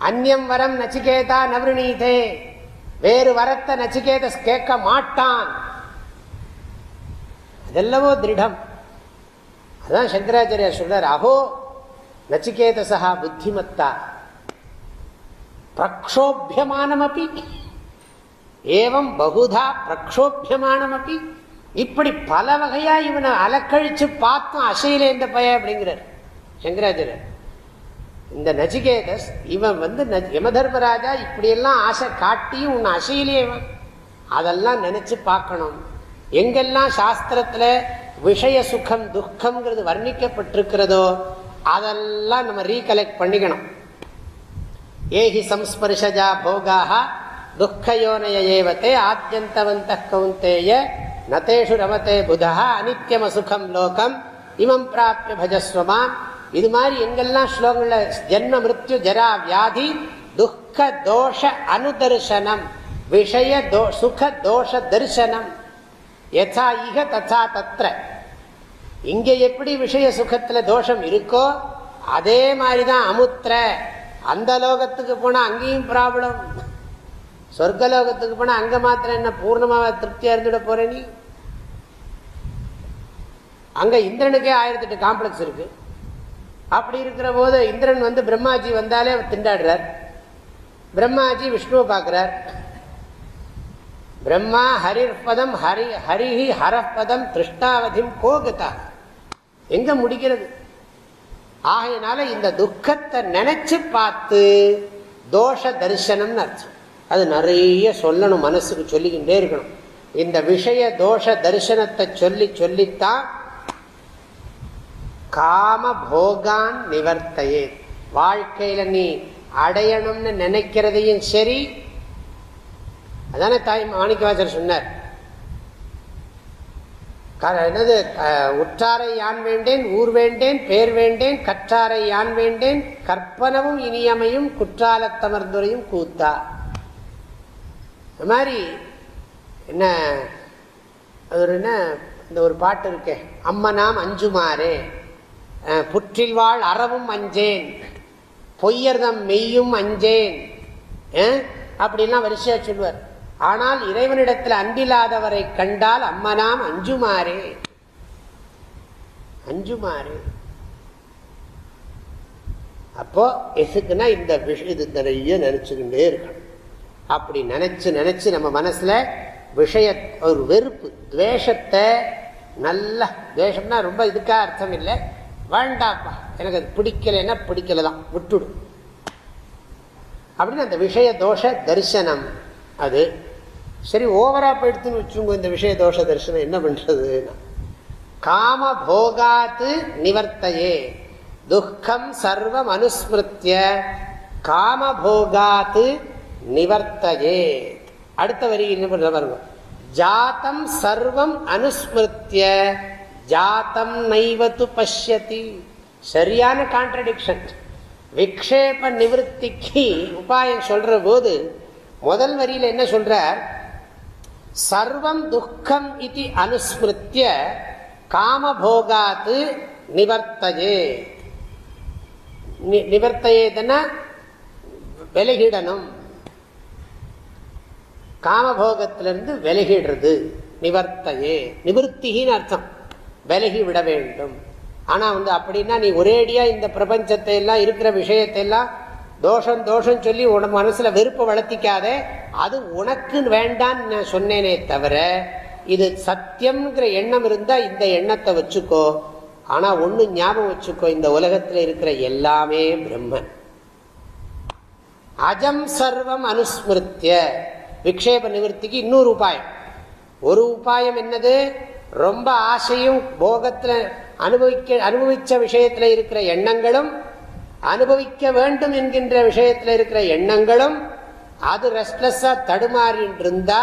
அந்யம் வரம் நச்சிகேதா நவருணீதே. வேறு வரத்தை நச்சிகேத கேட்க மாட்டான். அதெல்லவோ திருடம். அதான் சங்கராச்சாரியா சொல்றார் அஹோ நச்சிகேதசா புத்திமத்தா. பிரக்ஷோபியமானமப்பி ஏவம் பகுதா பிரக்ஷோபியமானமப்பி இப்படி பல வகையா இவனை அலக்கழிச்சு பார்த்தோம் அசையில இந்த பய அப்படிங்கிறார். சங்கராச்சாரியர். இந்த நச்சிகேதஸ் இவன் வந்து யமதர்மராஜா இப்படியெல்லாம் ஆசை காட்டியும் உன்னை அசையிலே அதெல்லாம் நினைச்சு பார்க்கணும். எங்கெல்லாம் சாஸ்திரத்துல விஷய சுகம் துக்கம்ங்கிறது வர்ணிக்கப்பட்டிருக்கிறதோ அதெல்லாம் நம்ம ரீகலெக்ட் பண்ணிக்கணும். ஏஹி சம்ஸ்பர்ஷஜா போகாக துக்கயோனய ஏவத்தை ஆத்தியந்தவந்த கவுந்தேய நதேஷு ரமத்தே புதா அனித்யம சுகம் லோகம் இமம் பிராப்பிய பஜஸ்வமா. இது மாதிரி எங்கெல்லாம் ஸ்லோகங்கள்ல ஜென்ம மிருத்யு ஜரா வியாதி துக்க தோஷ அனுதர்சனம் விஷய சுக தோஷ தரிசனம் எதா இக ததா தத்ர. இங்க எப்படி விஷய சுகத்துல தோஷம் இருக்கோ அதே மாதிரிதான் அமுத்திர அந்த லோகத்துக்கு போனா அங்கேயும் ப்ராப்ளம் சொர்க்கலோகத்துக்கு போனா அங்க மாத்திரம் என்ன பூர்ணமாக திருப்தியா இருந்துட போற அங்கே இந்திரனுக்கே ஆயிரத்தெட்டு காம்ப்ளெக்ஸ் இருக்கு. அப்படி இருக்கிற போது இந்திரன் வந்து பிரம்மாஜி வந்தாலே திண்டாடுறார். பிரம்மாஜி விஷ்ணுவை பார்க்கிறார். பிரம்மா ஹரிர்பதம் ஹரி ஹரிஹி ஹரப்பதம் திருஷ்டாவதிம் கோகதா. எங்க முடிக்கிறது? ஆகையினால இந்த துக்கத்தை நினைச்சு பார்த்து தோஷ தரிசனம்னு அர்த்தம். அது நிறைய சொல்லணும் மனசுக்கு சொல்லிக்கிட்டே இருக்கணும். இந்த விஷய தோஷ தரிசனத்தை சொல்லி சொல்லித்தான் காம போகான் நிவர்த்தையே. வாழ்க்கையில நீ அடையணும்னு நினைக்கிறதையும் சரி. அதானே தாய் மாணிக்கவாசர் சொன்னார். என்னது உற்றாரை யான் வேண்டேன் ஊர் வேண்டேன் பேர் வேண்டேன் கற்றாரை யான் வேண்டேன் கற்பனவும் இனியமையும் குற்றாலத்தமர்ந்துரையும் கூத்தா. இந்த மாதிரி என்ன அது என்ன இந்த ஒரு பாட்டு இருக்கே அம்மனாம் அஞ்சுமாறே. புற்றில் வாழ் அறவும் அஞ்சேன். பொய்யர்தம் மெய்யும் அஞ்சேன். அப்படிலாம் வரிசையா சொல்லுவார். ஆனால் இறைவனிடத்தில் அன்பில்லாதவரை கண்டால் அம்மனாம் அஞ்சுமாறே. அஞ்சுமாறு. அப்போ எதுக்குன்னா இந்த இது நிறைய நினைச்சுக்கிட்டே இருக்கணும். அப்படி நினைச்சு நினைச்சு நம்ம மனசுல விஷய ஒரு வெறுப்பு துவேஷத்தை நல்ல துவேஷம்னா ரொம்ப இதுக்காக அர்த்தம் இல்லை. வேண்டாப்பா. எனக்கு அது பிடிக்கலைன்னா பிடிக்கல தான் விட்டுடும் அப்படின்னு அந்த விஷய தோஷ தரிசனம். அது சரி ஓவரா போயிடுத்துன்னு வச்சுங்க இந்த விஷய தோஷ தரிசனம் என்ன பண்றதுன்னா காம போகாத்து நிவர்த்தையே. துக்கம் சர்வம் அனுஸ்மிருத்திய காம போகாத்து நிவர்த்தையே. அடுத்த வரி என்ன பண்ற பாருங்க. ஜாத்தம் சர்வம் அனுஸ்மிருத்திய ஜாத்தம் நைவத்து பசியதி சரியான கான்ட்ரடிக்ஷன் விக்ஷேப நிவர்த்திக்கு உபாயம் சொல்ற போது முதல் வரியில் என்ன சொல்றார்? சர்வம் துக்கம் இது அனுஸ்மிருத்திய காமபோகாத்து நிவர்த்தையே। நிவர்த்தையேதன? விலகிடணும். காமபோகத்திலிருந்து விலகிடுறது. நிவர்த்தையே. நிவர்த்திகின்னு அர்த்தம். விலகி விட வேண்டும். ஆனால் வந்து அப்படின்னா நீ ஒரேடியாக இந்த பிரபஞ்சத்தை எல்லாம் இருக்கிற விஷயத்தை எல்லாம் தோஷம் தோஷம் சொல்லி உன மனசில் வெறுப்பை வளர்த்திக்காத அது உனக்கு வேண்டான்னு நான் சொன்னேனே தவிர இது சத்தியம்ங்கிற எண்ணம் இருந்தால் இந்த எண்ணத்தை வச்சுக்கோ. ஆனால் ஒன்று ஞாபகம் வச்சுக்கோ இந்த உலகத்தில் இருக்கிற எல்லாமே பிரம்மன் அஜம் சர்வம் அனுஸ்மிருத்திய விக்ஷேப நிவர்த்திக்கு இன்னொரு உபாயம். ஒரு உபாயம் என்னது? ரொம்ப ஆசையும் போகத்தில் அனுபவிக்க அனுபவிச்ச விஷயத்தில் இருக்கிற எண்ணங்களும் அனுபவிக்க வேண்டும் என்கின்ற விஷயத்தில் இருக்கிற எண்ணங்களும் அது ரெஸ்ட்லெஸ்ஸாக தடுமாறின்றிருந்தா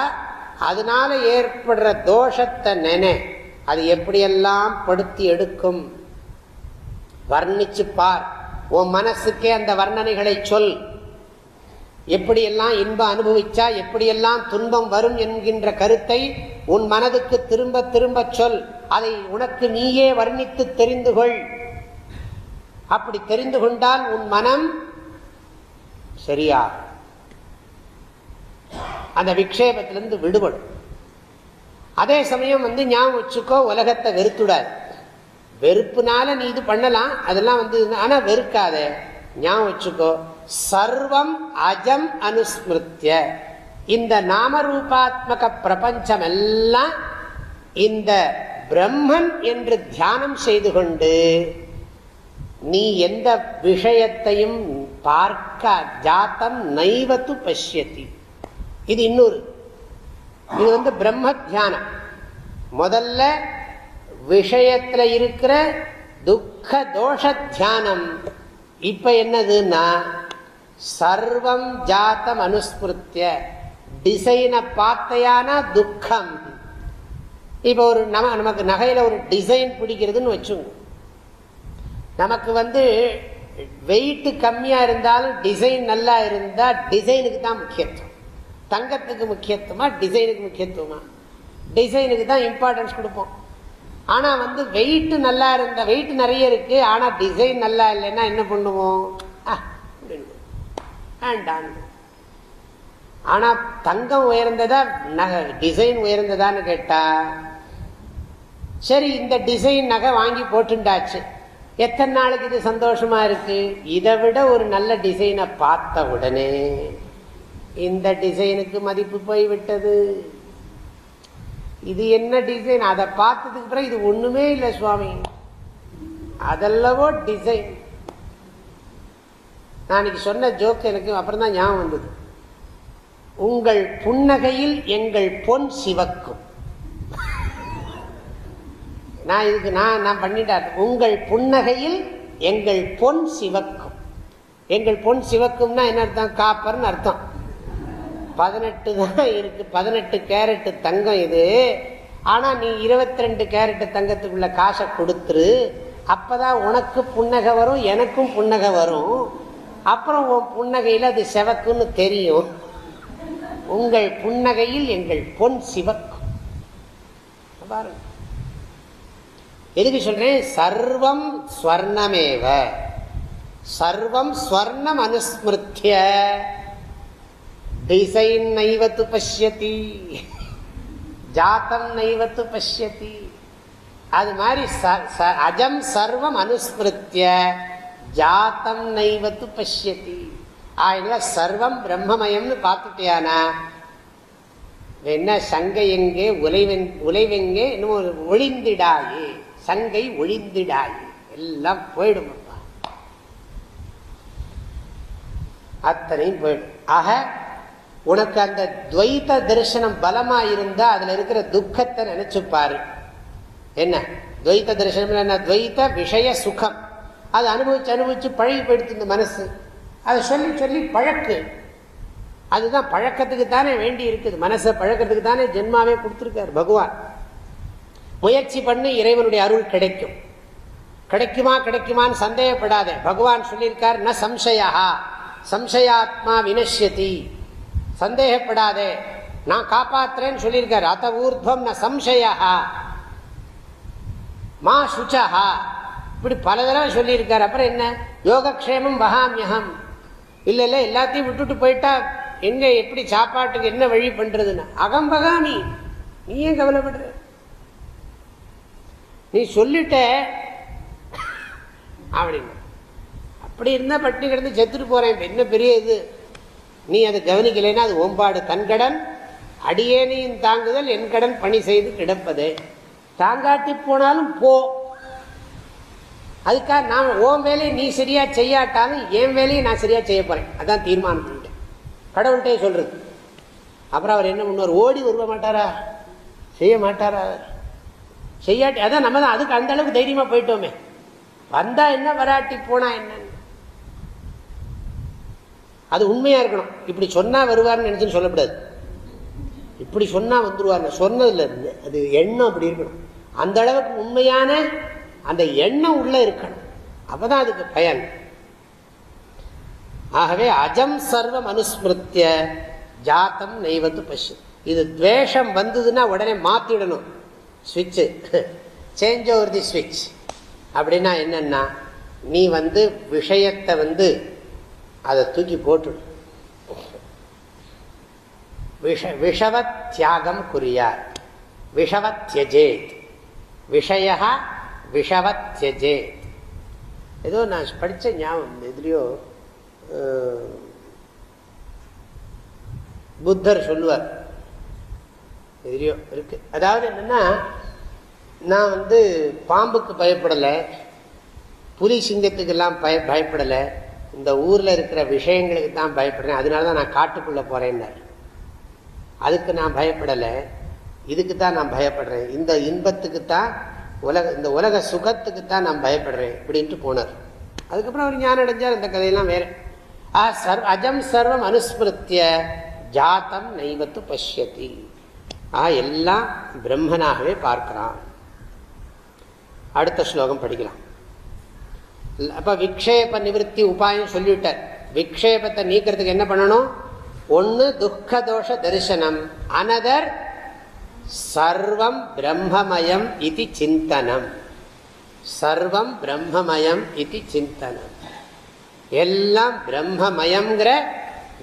அதனால ஏற்படுற தோஷத்தை நினை அது எப்படியெல்லாம் படுத்தி எடுக்கும்? வர்ணிச்சு பார் உன் மனசுக்கே அந்த வர்ணனைகளை சொல். எப்படியெல்லாம் இன்பம் அனுபவிச்சா எப்படியெல்லாம் துன்பம் வரும் என்கின்ற கருத்தை உன் மனதுக்கு திரும்ப திரும்ப சொல். அதை உனக்கு நீயே வர்ணித்து தெரிந்து கொள். அப்படி தெரிந்து கொண்டால் உன் மனம் சரியா அந்த விக்ஷேபத்திலிருந்து விடுபடும். அதே சமயம் வந்து ஞாபகம் வச்சுக்கோ உலகத்தை வெறுத்துடாது. வெறுப்புனால நீ இது பண்ணலாம் அதெல்லாம் வந்து ஆனா வெறுக்காத. ஞாபகம் வச்சுக்கோ சர்வம் அஜம் அனுஸ்மிருத்திய இந்த நாமரூபாத்மக பிரபஞ்சம் எல்லாம் இந்த பிரம்மன் என்று தியானம் செய்து கொண்டு நீ எந்த விஷயத்தையும் பார்க்க ஜாத்தம் நைவத்து பசியத்தி இது இன்னொரு. இது வந்து பிரம்ம தியானம். முதல்ல விஷயத்துல இருக்கிற துக்க தோஷ தியானம். இப்ப என்னதுன்னா சர்வம் ஜாத்தம் அனுஸ்மிருத்திய டிசைனை பார்த்தையான துக்கம். இப்போ ஒரு நம நமக்கு நகையில் ஒரு டிசைன் பிடிக்கிறதுன்னு வச்சுங்க. நமக்கு வந்து வெயிட்டு கம்மியாக இருந்தாலும் டிசைன் நல்லா இருந்தால் டிசைனுக்கு தான் முக்கியத்துவம். தங்கத்துக்கு முக்கியத்துவமா டிசைனுக்கு முக்கியத்துவமா? டிசைனுக்கு தான் இம்பார்ட்டன்ஸ் கொடுப்போம். ஆனால் வந்து வெயிட்டு நல்லா இருந்த வெயிட் நிறைய இருக்குது ஆனால் டிசைன் நல்லா இல்லைன்னா என்ன பண்ணுவோம்? ஆ வேண்டாம் ஆனா தங்கம் உயர்ந்ததா? நகை டிசைன் உயர்ந்ததான்னு கேட்டா சரி இந்த டிசைன் நகை வாங்கி போட்டுண்டாச்சு. எத்தனை நாளைக்கு இது சந்தோஷமா இருக்கு? இதை விட ஒரு நல்ல டிசைனை பார்த்த உடனே இந்த டிசைனுக்கு மதிப்பு போய்விட்டது. இது என்ன டிசைன் அதை பார்த்ததுக்கு பிறகு இது ஒண்ணுமே இல்லை சுவாமி. அதெல்லவோ டிசைன் நான் சொன்ன ஜோக் எனக்கு அப்புறம் தான் ஞாபகம் வந்தது. உங்கள் புன்னகையில் எங்கள் பொன் சிவக்கும். நான் இதுக்கு நான் நான் பண்ணிட்டேன். உங்கள் புன்னகையில் எங்கள் பொன் சிவக்கும். எங்கள் பொன் சிவக்கும்னா என்ன அர்த்தம்? காப்பர்னு அர்த்தம். பதினெட்டு தான் இருக்கு. பதினெட்டு கேரட்டு தங்கம் இது. ஆனால் நீ இருபத்தி ரெண்டு கேரட்டு தங்கத்துக்குள்ள காசை கொடுத்துரு. அப்போதான் உனக்கு புன்னகை வரும் எனக்கும் புன்னகை வரும். அப்புறம் உன் புன்னகையில் அது செவக்குன்னு தெரியும். உங்கள் புன்னகையில் எங்கள் பொன் சிவக்கும். பாருங்க. எதுக்கு சொல்றேன்? சர்வம் ஸ்வர்ணமேவ. சர்வம் ஸ்வர்ணம் அனுஸ்மிருத்திய டிசைன் நைவத்து பசியதி ஜாத்தம் நைவத்து பசியதி அது மாதிரி அஜம் சர்வம் அனுஸ்மிருத்திய ஜாத்தம் நைவத்து பசியதி ஆயினா சர்வம் பிரம்மமயம்னு பார்த்துட்டியானா? என்ன சங்கை எங்கே? உலைவெங் உலைவெங்கே? இன்னும் ஒளிந்திடாயே சங்கை ஒழிந்திடாயே. எல்லாம் போயிடும் அத்தனையும் போயிடும். ஆக உனக்கு அந்த துவைத்த தரிசனம் பலமா இருந்தா அதுல இருக்கிற துக்கத்தை நினைச்சுப்பாரு என்ன? துவைத்த தரிசனம் என்ன? துவைத்த விஷய சுகம். அதை அனுபவிச்சு அனுபவிச்சு பழகி போயிடுத்து இந்த மனசு. அதை சொல்லி சொல்லி பழக்கு. அதுதான் பழக்கத்துக்கு தானே வேண்டி இருக்குது. மனசை பழக்கத்துக்கு தானே ஜென்மாவே கொடுத்துருக்காரு பகவான். முயற்சி பண்ணி இறைவனுடைய அருள் கிடைக்கும். கிடைக்குமா கிடைக்குமான்னு சந்தேகப்படாத. பகவான் சொல்லியிருக்கார் ந சம்சயா சம்சயாத்மா வினஷ்யதி. சந்தேகப்படாதே. நான் காப்பாத்துறேன்னு சொல்லியிருக்கார். அத்த ஊர்துவம் ந சம்சயா மா சுச்சஹா. இப்படி பல தடவை சொல்லியிருக்கார். அப்புறம் என்ன? யோகக்ஷேமம் வகாமியகம் இல்லை இல்லை எல்லாத்தையும் விட்டுட்டு போயிட்டா எங்க எப்படி சாப்பாட்டுக்கு என்ன வழி பண்றதுன்னு? அகம்பகாமி நீ ஏன் கவலைப்படுற. நீ சொல்லிட்ட அப்படின்னு. அப்படி இருந்தா பட்டினி கிடந்து செத்துட்டு போகிறேன் என்ன பெரிய இது? நீ அதை கவனிக்கலைன்னா அது ஓம்பாடு. தன்கடன் அடியேனையும் தாங்குதல் என் கடன் பணி செய்து கிடப்பது. தாங்காட்டி போனாலும் போ. அதுக்காக நான் ஓன் வேலையை நீ சரியா செய்யாட்டாலும் என் வேலையை நான் சரியா செய்ய போறேன். அதான் தீர்மானம் பண்ணிட்டேன் கடவுள்கிட்டே சொல்றது. அப்புறம் அவர் என்ன பண்ணுவார்? ஓடி வருவ மாட்டாரா? செய்ய மாட்டாரா? செய்யாட்டி அதான் நம்ம தான் அதுக்கு அந்த அளவுக்கு தைரியமா போயிட்டோமே. வந்தா என்ன வராட்டி போனா என்ன அது உண்மையா இருக்கணும். இப்படி சொன்னா வருவார்னு நினைச்சுன்னு சொல்லக்கூடாது. இப்படி சொன்னா வந்துருவார் சொன்னதுல இருந்து அது எண்ணம் அப்படி இருக்கணும். அந்த அளவுக்கு உண்மையான அந்த எண்ணம் உள்ள இருக்கணும். அப்பதான் அதுக்கு பயன். ஆகவே அஜம் சர்வம் அனுஸ்மிருத்திய ஜாத்தம் நெய்வது பசு இது துவேஷம் வந்ததுன்னா உடனே மாத்திடணும். ஸ்விட்சு சேஞ்ச் ஓவர் தி சுவிட்ச் அப்படின்னா என்னன்னா நீ வந்து விஷயத்தை வந்து அதை தூக்கி போட்டு விஷ விஷவத் தியாகம் குறியார். விஷவத் தியஜேத். விஷயா விஷவத்யஜே. ஏதோ நான் படித்த ஞாபகம் எதுலையோ புத்தர் சொல்லுவார். எதிரியோ இருக்கு. அதாவது என்னன்னா நான் வந்து பாம்புக்கு பயப்படலை புலி சிங்கத்துக்கெல்லாம் பய பயப்படலை இந்த ஊரில் இருக்கிற விஷயங்களுக்கு தான் பயப்படுறேன் அதனால தான் நான் காட்டுக்குள்ளே போகிறேன்னார் அதுக்கு நான் பயப்படலை இதுக்கு தான் நான் பயப்படுறேன். இந்த இன்பத்துக்கு தான் உலக இந்த உலக சுகத்துக்கு தான் நான் பயப்படுறேன் அப்படின்ட்டு போனார். அதுக்கப்புறம் அவர் ஞானம் அடைஞ்சார். இந்த கதையெல்லாம் வேற. ஆ சர்வ அஜம் சர்வம் அனுஸ்மிருத்திய ஜாத்தம் நைவத்து பஷ்யதி. ஆ எல்லாம் பிரம்மனாகவே பார்க்கிறான். அடுத்த ஸ்லோகம் படிக்கலாம். அப்போ விக்ஷேப நிவர்த்தி உபாயம் சொல்லிவிட்டார். விக்ஷேபத்தை நீக்கிறதுக்கு என்ன பண்ணணும்? ஒன்று துக்க தோஷ தரிசனம் அனதர் சர்வம் பிரம்மமயம் இது சிந்தனம். சர்வம் பிரம்மமயம் இது சிந்தனம். எல்லாம் பிரம்மமயங்கிற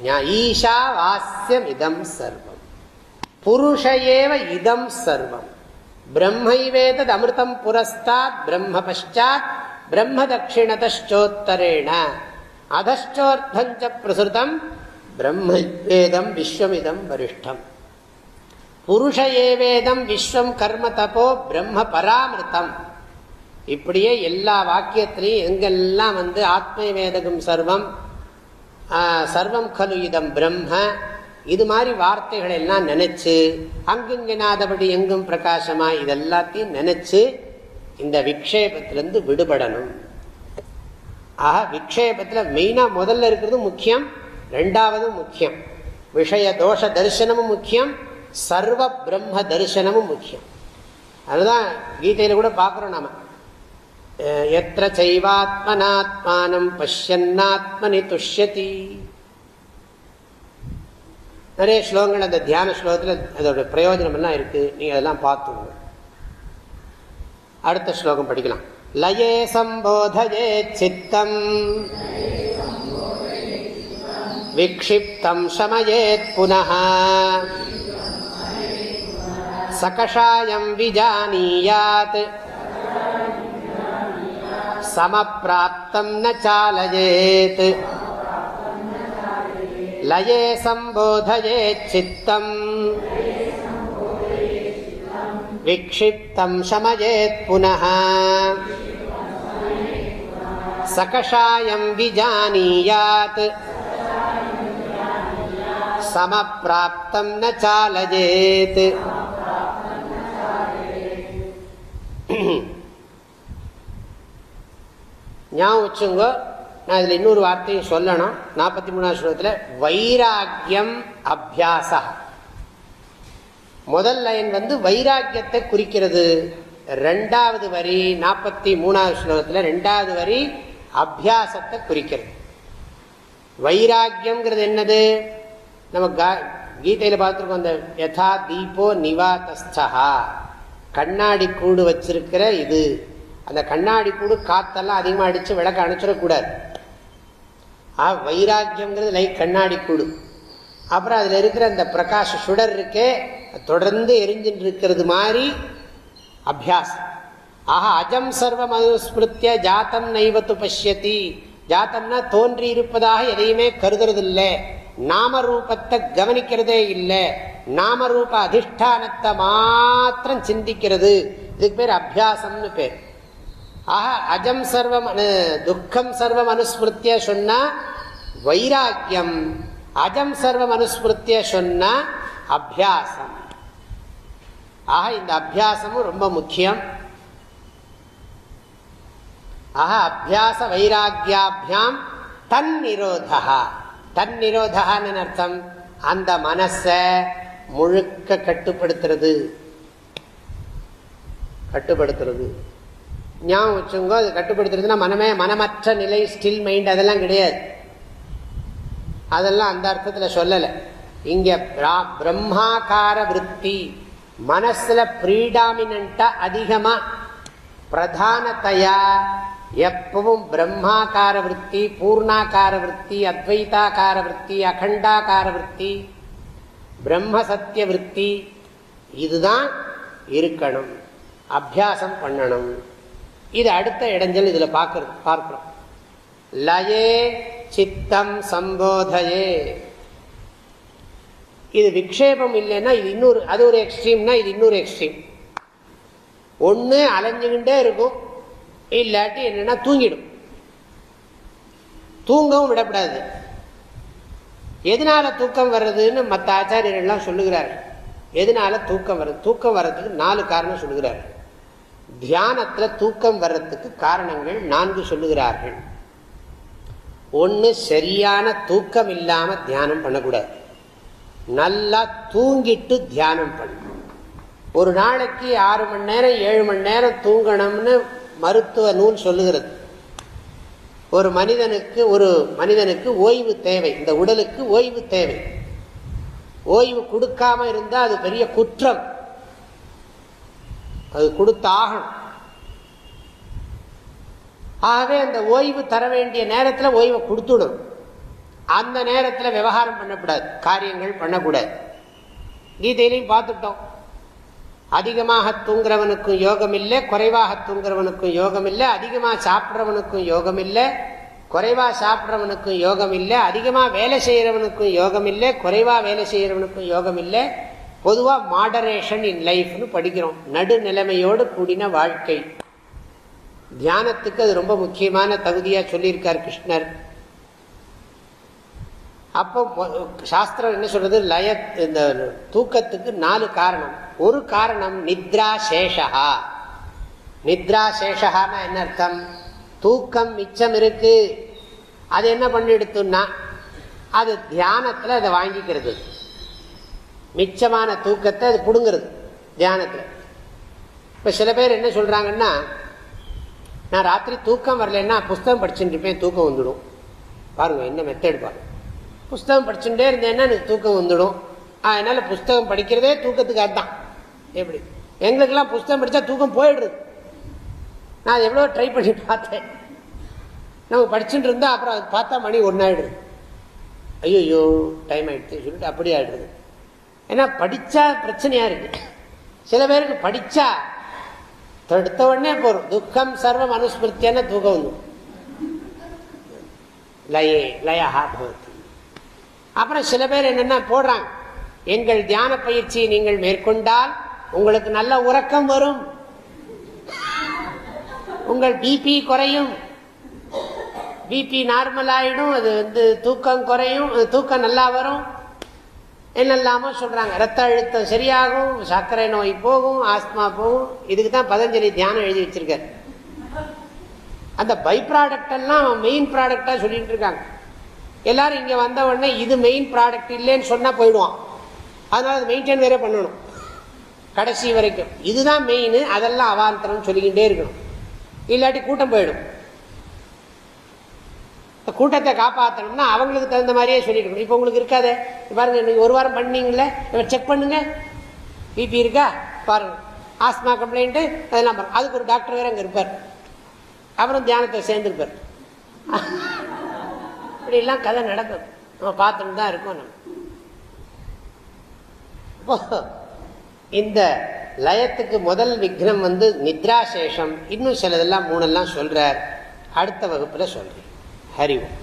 ஈஷா வாசியம் இதம் சர்வம். புருஷையேவ இதம் சர்வம். பிரம்மைவேதத் அமிர்தம் புரஸ்தாத் பிரம்ம பஷாத் பிரம்ம தட்சிணதோத்தரேண அதோர்த்தஞ்ச பிரசுதம் பிரம்மவேதம் விஸ்வமிதம் வரிஷ்டம். புருஷ ஏவேதம் விஸ்வம் கர்ம தபோ பிரம்ம பராமிருத்தம். இப்படியே எல்லா வாக்கியத்திலையும் எங்கெல்லாம் வந்து ஆத்ம வேதகம் சர்வம் சர்வம் கலு இதம் பிரம்ம இது மாதிரி வார்த்தைகள் எல்லாம் நினைச்சு அங்குங்கினாதபடி எங்கும் பிரகாசமா இதெல்லாத்தையும் நினைச்சு இந்த விக்ஷேபத்திலிருந்து விடுபடணும். ஆக விக்ஷேபத்தில் மெயினாக முதல்ல இருக்கிறது முக்கியம் ரெண்டாவதும் முக்கியம். விஷய தோஷ தரிசனமும் முக்கியம் சர்வ பிரம்ம தரிசனமும் முக்கியம். அதுதான் கீதையில கூட பார்க்குறோம் நாம. எத்த செய்வாத்மனாத்மானம் பஷ்யன்னாத்மனி துஷ்யதி. நிறைய ஸ்லோகங்கள் அந்த தியான ஸ்லோகத்தில் அதோட பிரயோஜனம் எல்லாம் இருக்கு அதெல்லாம் பார்த்துங்க அடுத்த ஸ்லோகம் படிக்கலாம். லயே சம்போதயே சித்தம். விக்ஷிப்தம் சமயேத் புனः सकषायं विजानीयात् समप्राप्तं न चालयेत् लये सम्बोधयेच्चित्तम् विक्षिप्तं शमयेत् पुनः सकषायं विजानीयात् समप्राप्तं न चालयेत् ஞாபகம் வச்சுங்க நான் இதில் இன்னொரு வார்த்தையும் சொல்லணும். நாற்பத்தி மூணாவது ஸ்லோகத்தில் வைராக்கியம் அபியாசா. முதல் லைன் வந்து வைராக்கியத்தை குறிக்கிறது. ரெண்டாவது வரி நாற்பத்தி மூணாவது ஸ்லோகத்தில் ரெண்டாவது வரி அபியாசத்தை குறிக்கிறது. வைராக்கியம்ங்கிறது என்னது? நம்ம கீதையில் பார்த்துருக்கோம் அந்த யதா தீபோ நிவாதஸ்தா கண்ணாடி கூடு வச்சிருக்கிற இது. அந்த கண்ணாடி கூடு காத்தெல்லாம் அதிகமாக அடித்து விளக்க அணைச்சிடக்கூடாது ஆ வைராக்கியங்கிறது லைக் கண்ணாடி கூடு. அப்புறம் அதில் இருக்கிற அந்த பிரகாஷ் சுடர் இருக்கே தொடர்ந்து எரிஞ்சுட்டு இருக்கிறது மாதிரி அபியாசம். ஆஹா அஜம் சர்வம் அனுஸ்மிருத்திய ஜாத்தம் நைவத்து பஷ்யத்தி ஜாத்தம்னா தோன்றி இருப்பதாக எதையுமே கருதுறதில்லை. நாமரூபத்தை கவனிக்கிறதே இல்லை. நாமரூப அதிஷ்டானத்தை மாத்திரம் சிந்திக்கிறது. இதுக்கு பேர் அபியாசம்னு பேர். ஆக அஜம் சர்வம் துக்கம் சர்வம் அனுஸ்மிருத்திய சொன்னா வைராக்கியம். அஜம் சர்வம் அனுஸ்மிருத்திய சொன்னா அபியாசம். ஆக இந்த அபியாசமும் ரொம்ப முக்கியம். ஆக அபியாச வைராக்கியாபியாம் தன் நிரோதா தன் நிரோதான்னு அர்த்தம் அந்த மனச முழுக்க கட்டுப்படுத்துறது. கட்டுப்படுத்துறது. ஞாபகம் வச்சுங்கோ அது கட்டுப்படுத்துறதுன்னா மனமே மனமற்ற நிலை ஸ்டில் மைண்ட் அதெல்லாம் கிடையாது. அதெல்லாம் அந்த அர்த்தத்தில் சொல்லலை. இங்கே பிரம்மாக்கார விற்பி. மனசில் ப்ரீடாமினா அதிகமாக பிரதானத்தையா எப்பவும் பிரம்மாக்கார விற்பி பூர்ணாக்கார விற்பி அத்வைதாக்கார விற்பி அகண்டாக்கார விற்பி பிரம்ம சத்திய விற்பி இதுதான் இருக்கணும் அபியாசம் பண்ணணும். இது அடுத்த இடைஞ்சல் இதில் பார்க்கறது பார்க்குறோம். லயே சித்தம் சம்போதையே. இது விக்ஷேபம் இல்லைன்னா இது இன்னொரு அது ஒரு எக்ஸ்ட்ரீம்னா இது இன்னொரு எக்ஸ்ட்ரீம் ஒன்று அலைஞ்சுக்கிட்டே இருக்கும் இல்லாட்டி என்னன்னா தூங்கிடும். தூங்கவும் விடப்படாது எதனால தூக்கம் வர்றதுன்னு மற்ற ஆச்சாரியர்கள்லாம் சொல்லுகிறார்கள். எதனால தூக்கம் வர்றது? தூக்கம் வர்றதுக்கு நாலு காரணம் சொல்லுகிறார்கள் தியானத்தில் தூக்கம் வர்றதுக்கு காரணங்கள் நான்கு சொல்லுகிறார்கள். ஒன்று சரியான தூக்கம் இல்லாமல் தியானம் பண்ணக்கூடாது. நல்லா தூங்கிட்டு தியானம் பண்ணணும். ஒரு நாளைக்கு ஆறு மணி நேரம் ஏழு மணி நேரம் தூங்கணும்னு மருத்துவ நூல் சொல்லுகிறது. ஒரு மனிதனுக்கு ஒரு மனிதனுக்கு ஓய்வு தேவை. இந்த உடலுக்கு ஓய்வு தேவை. ஓய்வு கொடுக்காம இருந்தால் அது பெரிய குற்றம். அது கொடுத்தாகணும். ஆகவே அந்த ஓய்வு தர வேண்டிய நேரத்தில் ஓய்வை கொடுத்துடும் அந்த நேரத்தில் விவகாரம் பண்ணக்கூடாது. காரியங்கள் பண்ணக்கூடாது. கீதையிலையும் பார்த்துட்டோம். அதிகமாக தூங்குறவனுக்கும் யோகம் இல்லை குறைவாக தூங்குறவனுக்கும் யோகம் இல்லை அதிகமாக சாப்பிட்றவனுக்கும் யோகம் இல்லை குறைவாக சாப்பிட்றவனுக்கும் யோகம் இல்லை அதிகமாக வேலை செய்கிறவனுக்கும் யோகம் இல்லை குறைவாக வேலை செய்கிறவனுக்கும் யோகம் இல்லை பொதுவாக மாடரேஷன் இன் லைஃப்னு படிக்கிறோம். நடுநிலைமையோடு கூடின வாழ்க்கை. தியானத்துக்கு அது ரொம்ப முக்கியமான தகுதியாக சொல்லியிருக்கார் கிருஷ்ணர். அப்போ சாஸ்திரம் என்ன சொல்றது? லய இந்த தூக்கத்துக்கு நாலு காரணம். ஒரு காரணம் நித்ரா சேஷா நித்ரா சேஷகான்னா என்ன அர்த்தம்? தூக்கம் மிச்சம் இருக்கு. அது என்ன பண்ணிடுத்துன்னா அது தியானத்தில் அதை வாங்கிக்கிறது. மிச்சமான தூக்கத்தை அது பிடுங்கிறது தியானத்தில். இப்போ சில பேர் என்ன சொல்கிறாங்கன்னா நான் ராத்திரி தூக்கம் வரலன்னா புஸ்தகம் படிச்சுட்டு இருப்பேன் தூக்கம் வந்துடும். பாருங்க என்ன மெத்தட் பாருங்க புஸ்தகம் படிச்சுட்டே இருந்தேன்னா எனக்கு தூக்கம் வந்துடும். அதனால புஸ்தகம் படிக்கிறதே தூக்கத்துக்கு அதுதான். எப்படி? எங்களுக்கெல்லாம் புஸ்தகம் படித்தா தூக்கம் போயிடுது. நான் எவ்வளோ ட்ரை பண்ணி பார்த்தேன். நம்ம படிச்சுட்டு இருந்தா அப்புறம் அது பார்த்தா மணி ஒன்றாயிடுது ஐயோ டைம் ஆகிடுச்சு சொல்லிட்டு அப்படி ஆகிடுது ஏன்னா படித்தா பிரச்சனையாக இருக்கு. சில பேருக்கு படித்தா தடுத்த உடனே போகும் துக்கம் சர்வம் அனுஸ்மிருத்தியான தூக்கம் லயே லயா பவதி அப்புறம் சில பேர் என்னென்ன போடுறாங்க. எங்கள் தியான பயிற்சியை நீங்கள் மேற்கொண்டால் உங்களுக்கு நல்ல உறக்கம் வரும். உங்கள் பிபி குறையும். பிபி நார்மல் ஆயிடும். அது வந்து தூக்கம் குறையும். தூக்கம் நல்லா வரும். என்னெல்லாமோ சொல்றாங்க. ரத்த அழுத்தம் சரியாகும். சர்க்கரை நோய் போகும். ஆஸ்மா போகும். இதுக்கு தான் பதஞ்சலி தியானம் எழுதி வச்சிருக்காரு. அந்த பை ப்ராடக்ட் எல்லாம் மெயின் ப்ராடக்டா சொல்லிட்டு இருக்காங்க. எல்லாரும் இங்க வந்த உடனே இது மெயின் ப்ராடக்ட் இல்லைன்னு சொன்னா போயிடுவான். அதனால அது மெயின்டைன் வேற பண்ணணும். கடைசி வரைக்கும். இதுதான் மெயின் அதெல்லாம் அவாந்தரம் சொல்லிக்கிட்டே இருக்கணும். இல்லாட்டி கூட்டம் போயிடும். கூட்டத்தை காப்பாற்றணும்னா அவங்களுக்கு தகுந்த மாதிரியே சொல்லிட்டு இப்போ உங்களுக்கு இருக்காதே? பாருங்க நீங்கள் ஒரு வாரம் பண்ணீங்களே செக் பண்ணுங்க. பிபி இருக்கா? பாருங்க. ஆஸ்மா கம்ப்ளைண்ட்டு அதெல்லாம் பாருங்க. அதுக்கு ஒரு டாக்டர் வேற அங்கே இருப்பார். அப்புறம் தியானத்தை சேர்ந்துருப்பார். இப்படிலாம் கதை நடக்கும். நம்ம பார்த்துட்டு தான் இருக்கோம் நம்ம. இந்த லயத்துக்கு முதல் விக்னம் வந்து நித்ராசேஷம். இன்னும் சிலதெல்லாம் மூணெல்லாம் சொல்கிறார் அடுத்த வகுப்பில் சொல்கிறேன் ஹரி ஓம்.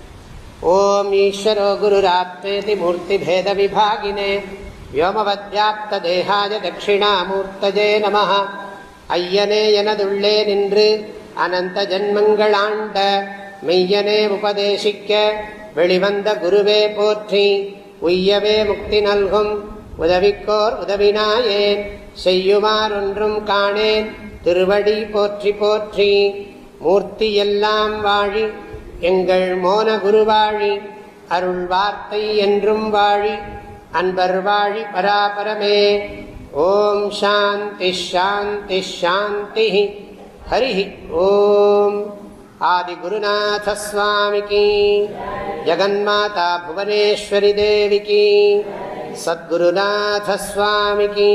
ஓம் ஈஸ்வரோ குருராத்மேதி மூர்த்தி பேத விபாகினே. வியோமவத்யாப்த தேகாய தட்சிணாமூர்த்தஜே நம. ஐயனே எனதுள்ளே நின்று அனந்த ஜன்மங்கள் மெய்யனே உபதேசிக்க. வெளிவந்த குருவே போற்றி உய்யவே முக்தி நல்கும். உதவிக்கோர் உதவினாயேன் செய்யுமாறொன்றும் காணேன் திருவடி போற்றி போற்றி மூர்த்தி எல்லாம் வாழி எங்கள் மோன குருவாழி அருள் வார்த்தை என்றும் வாழி அன்பர் வாழி பராபரமே ஓம் சாந்தி ஷாந்தி ஷாந்தி ஹரி ஓம் आदिगुरुनाथस्वामिकी जगन्माता भुवनेश्वरी देविकी सद्गुरुनाथस्वामिकी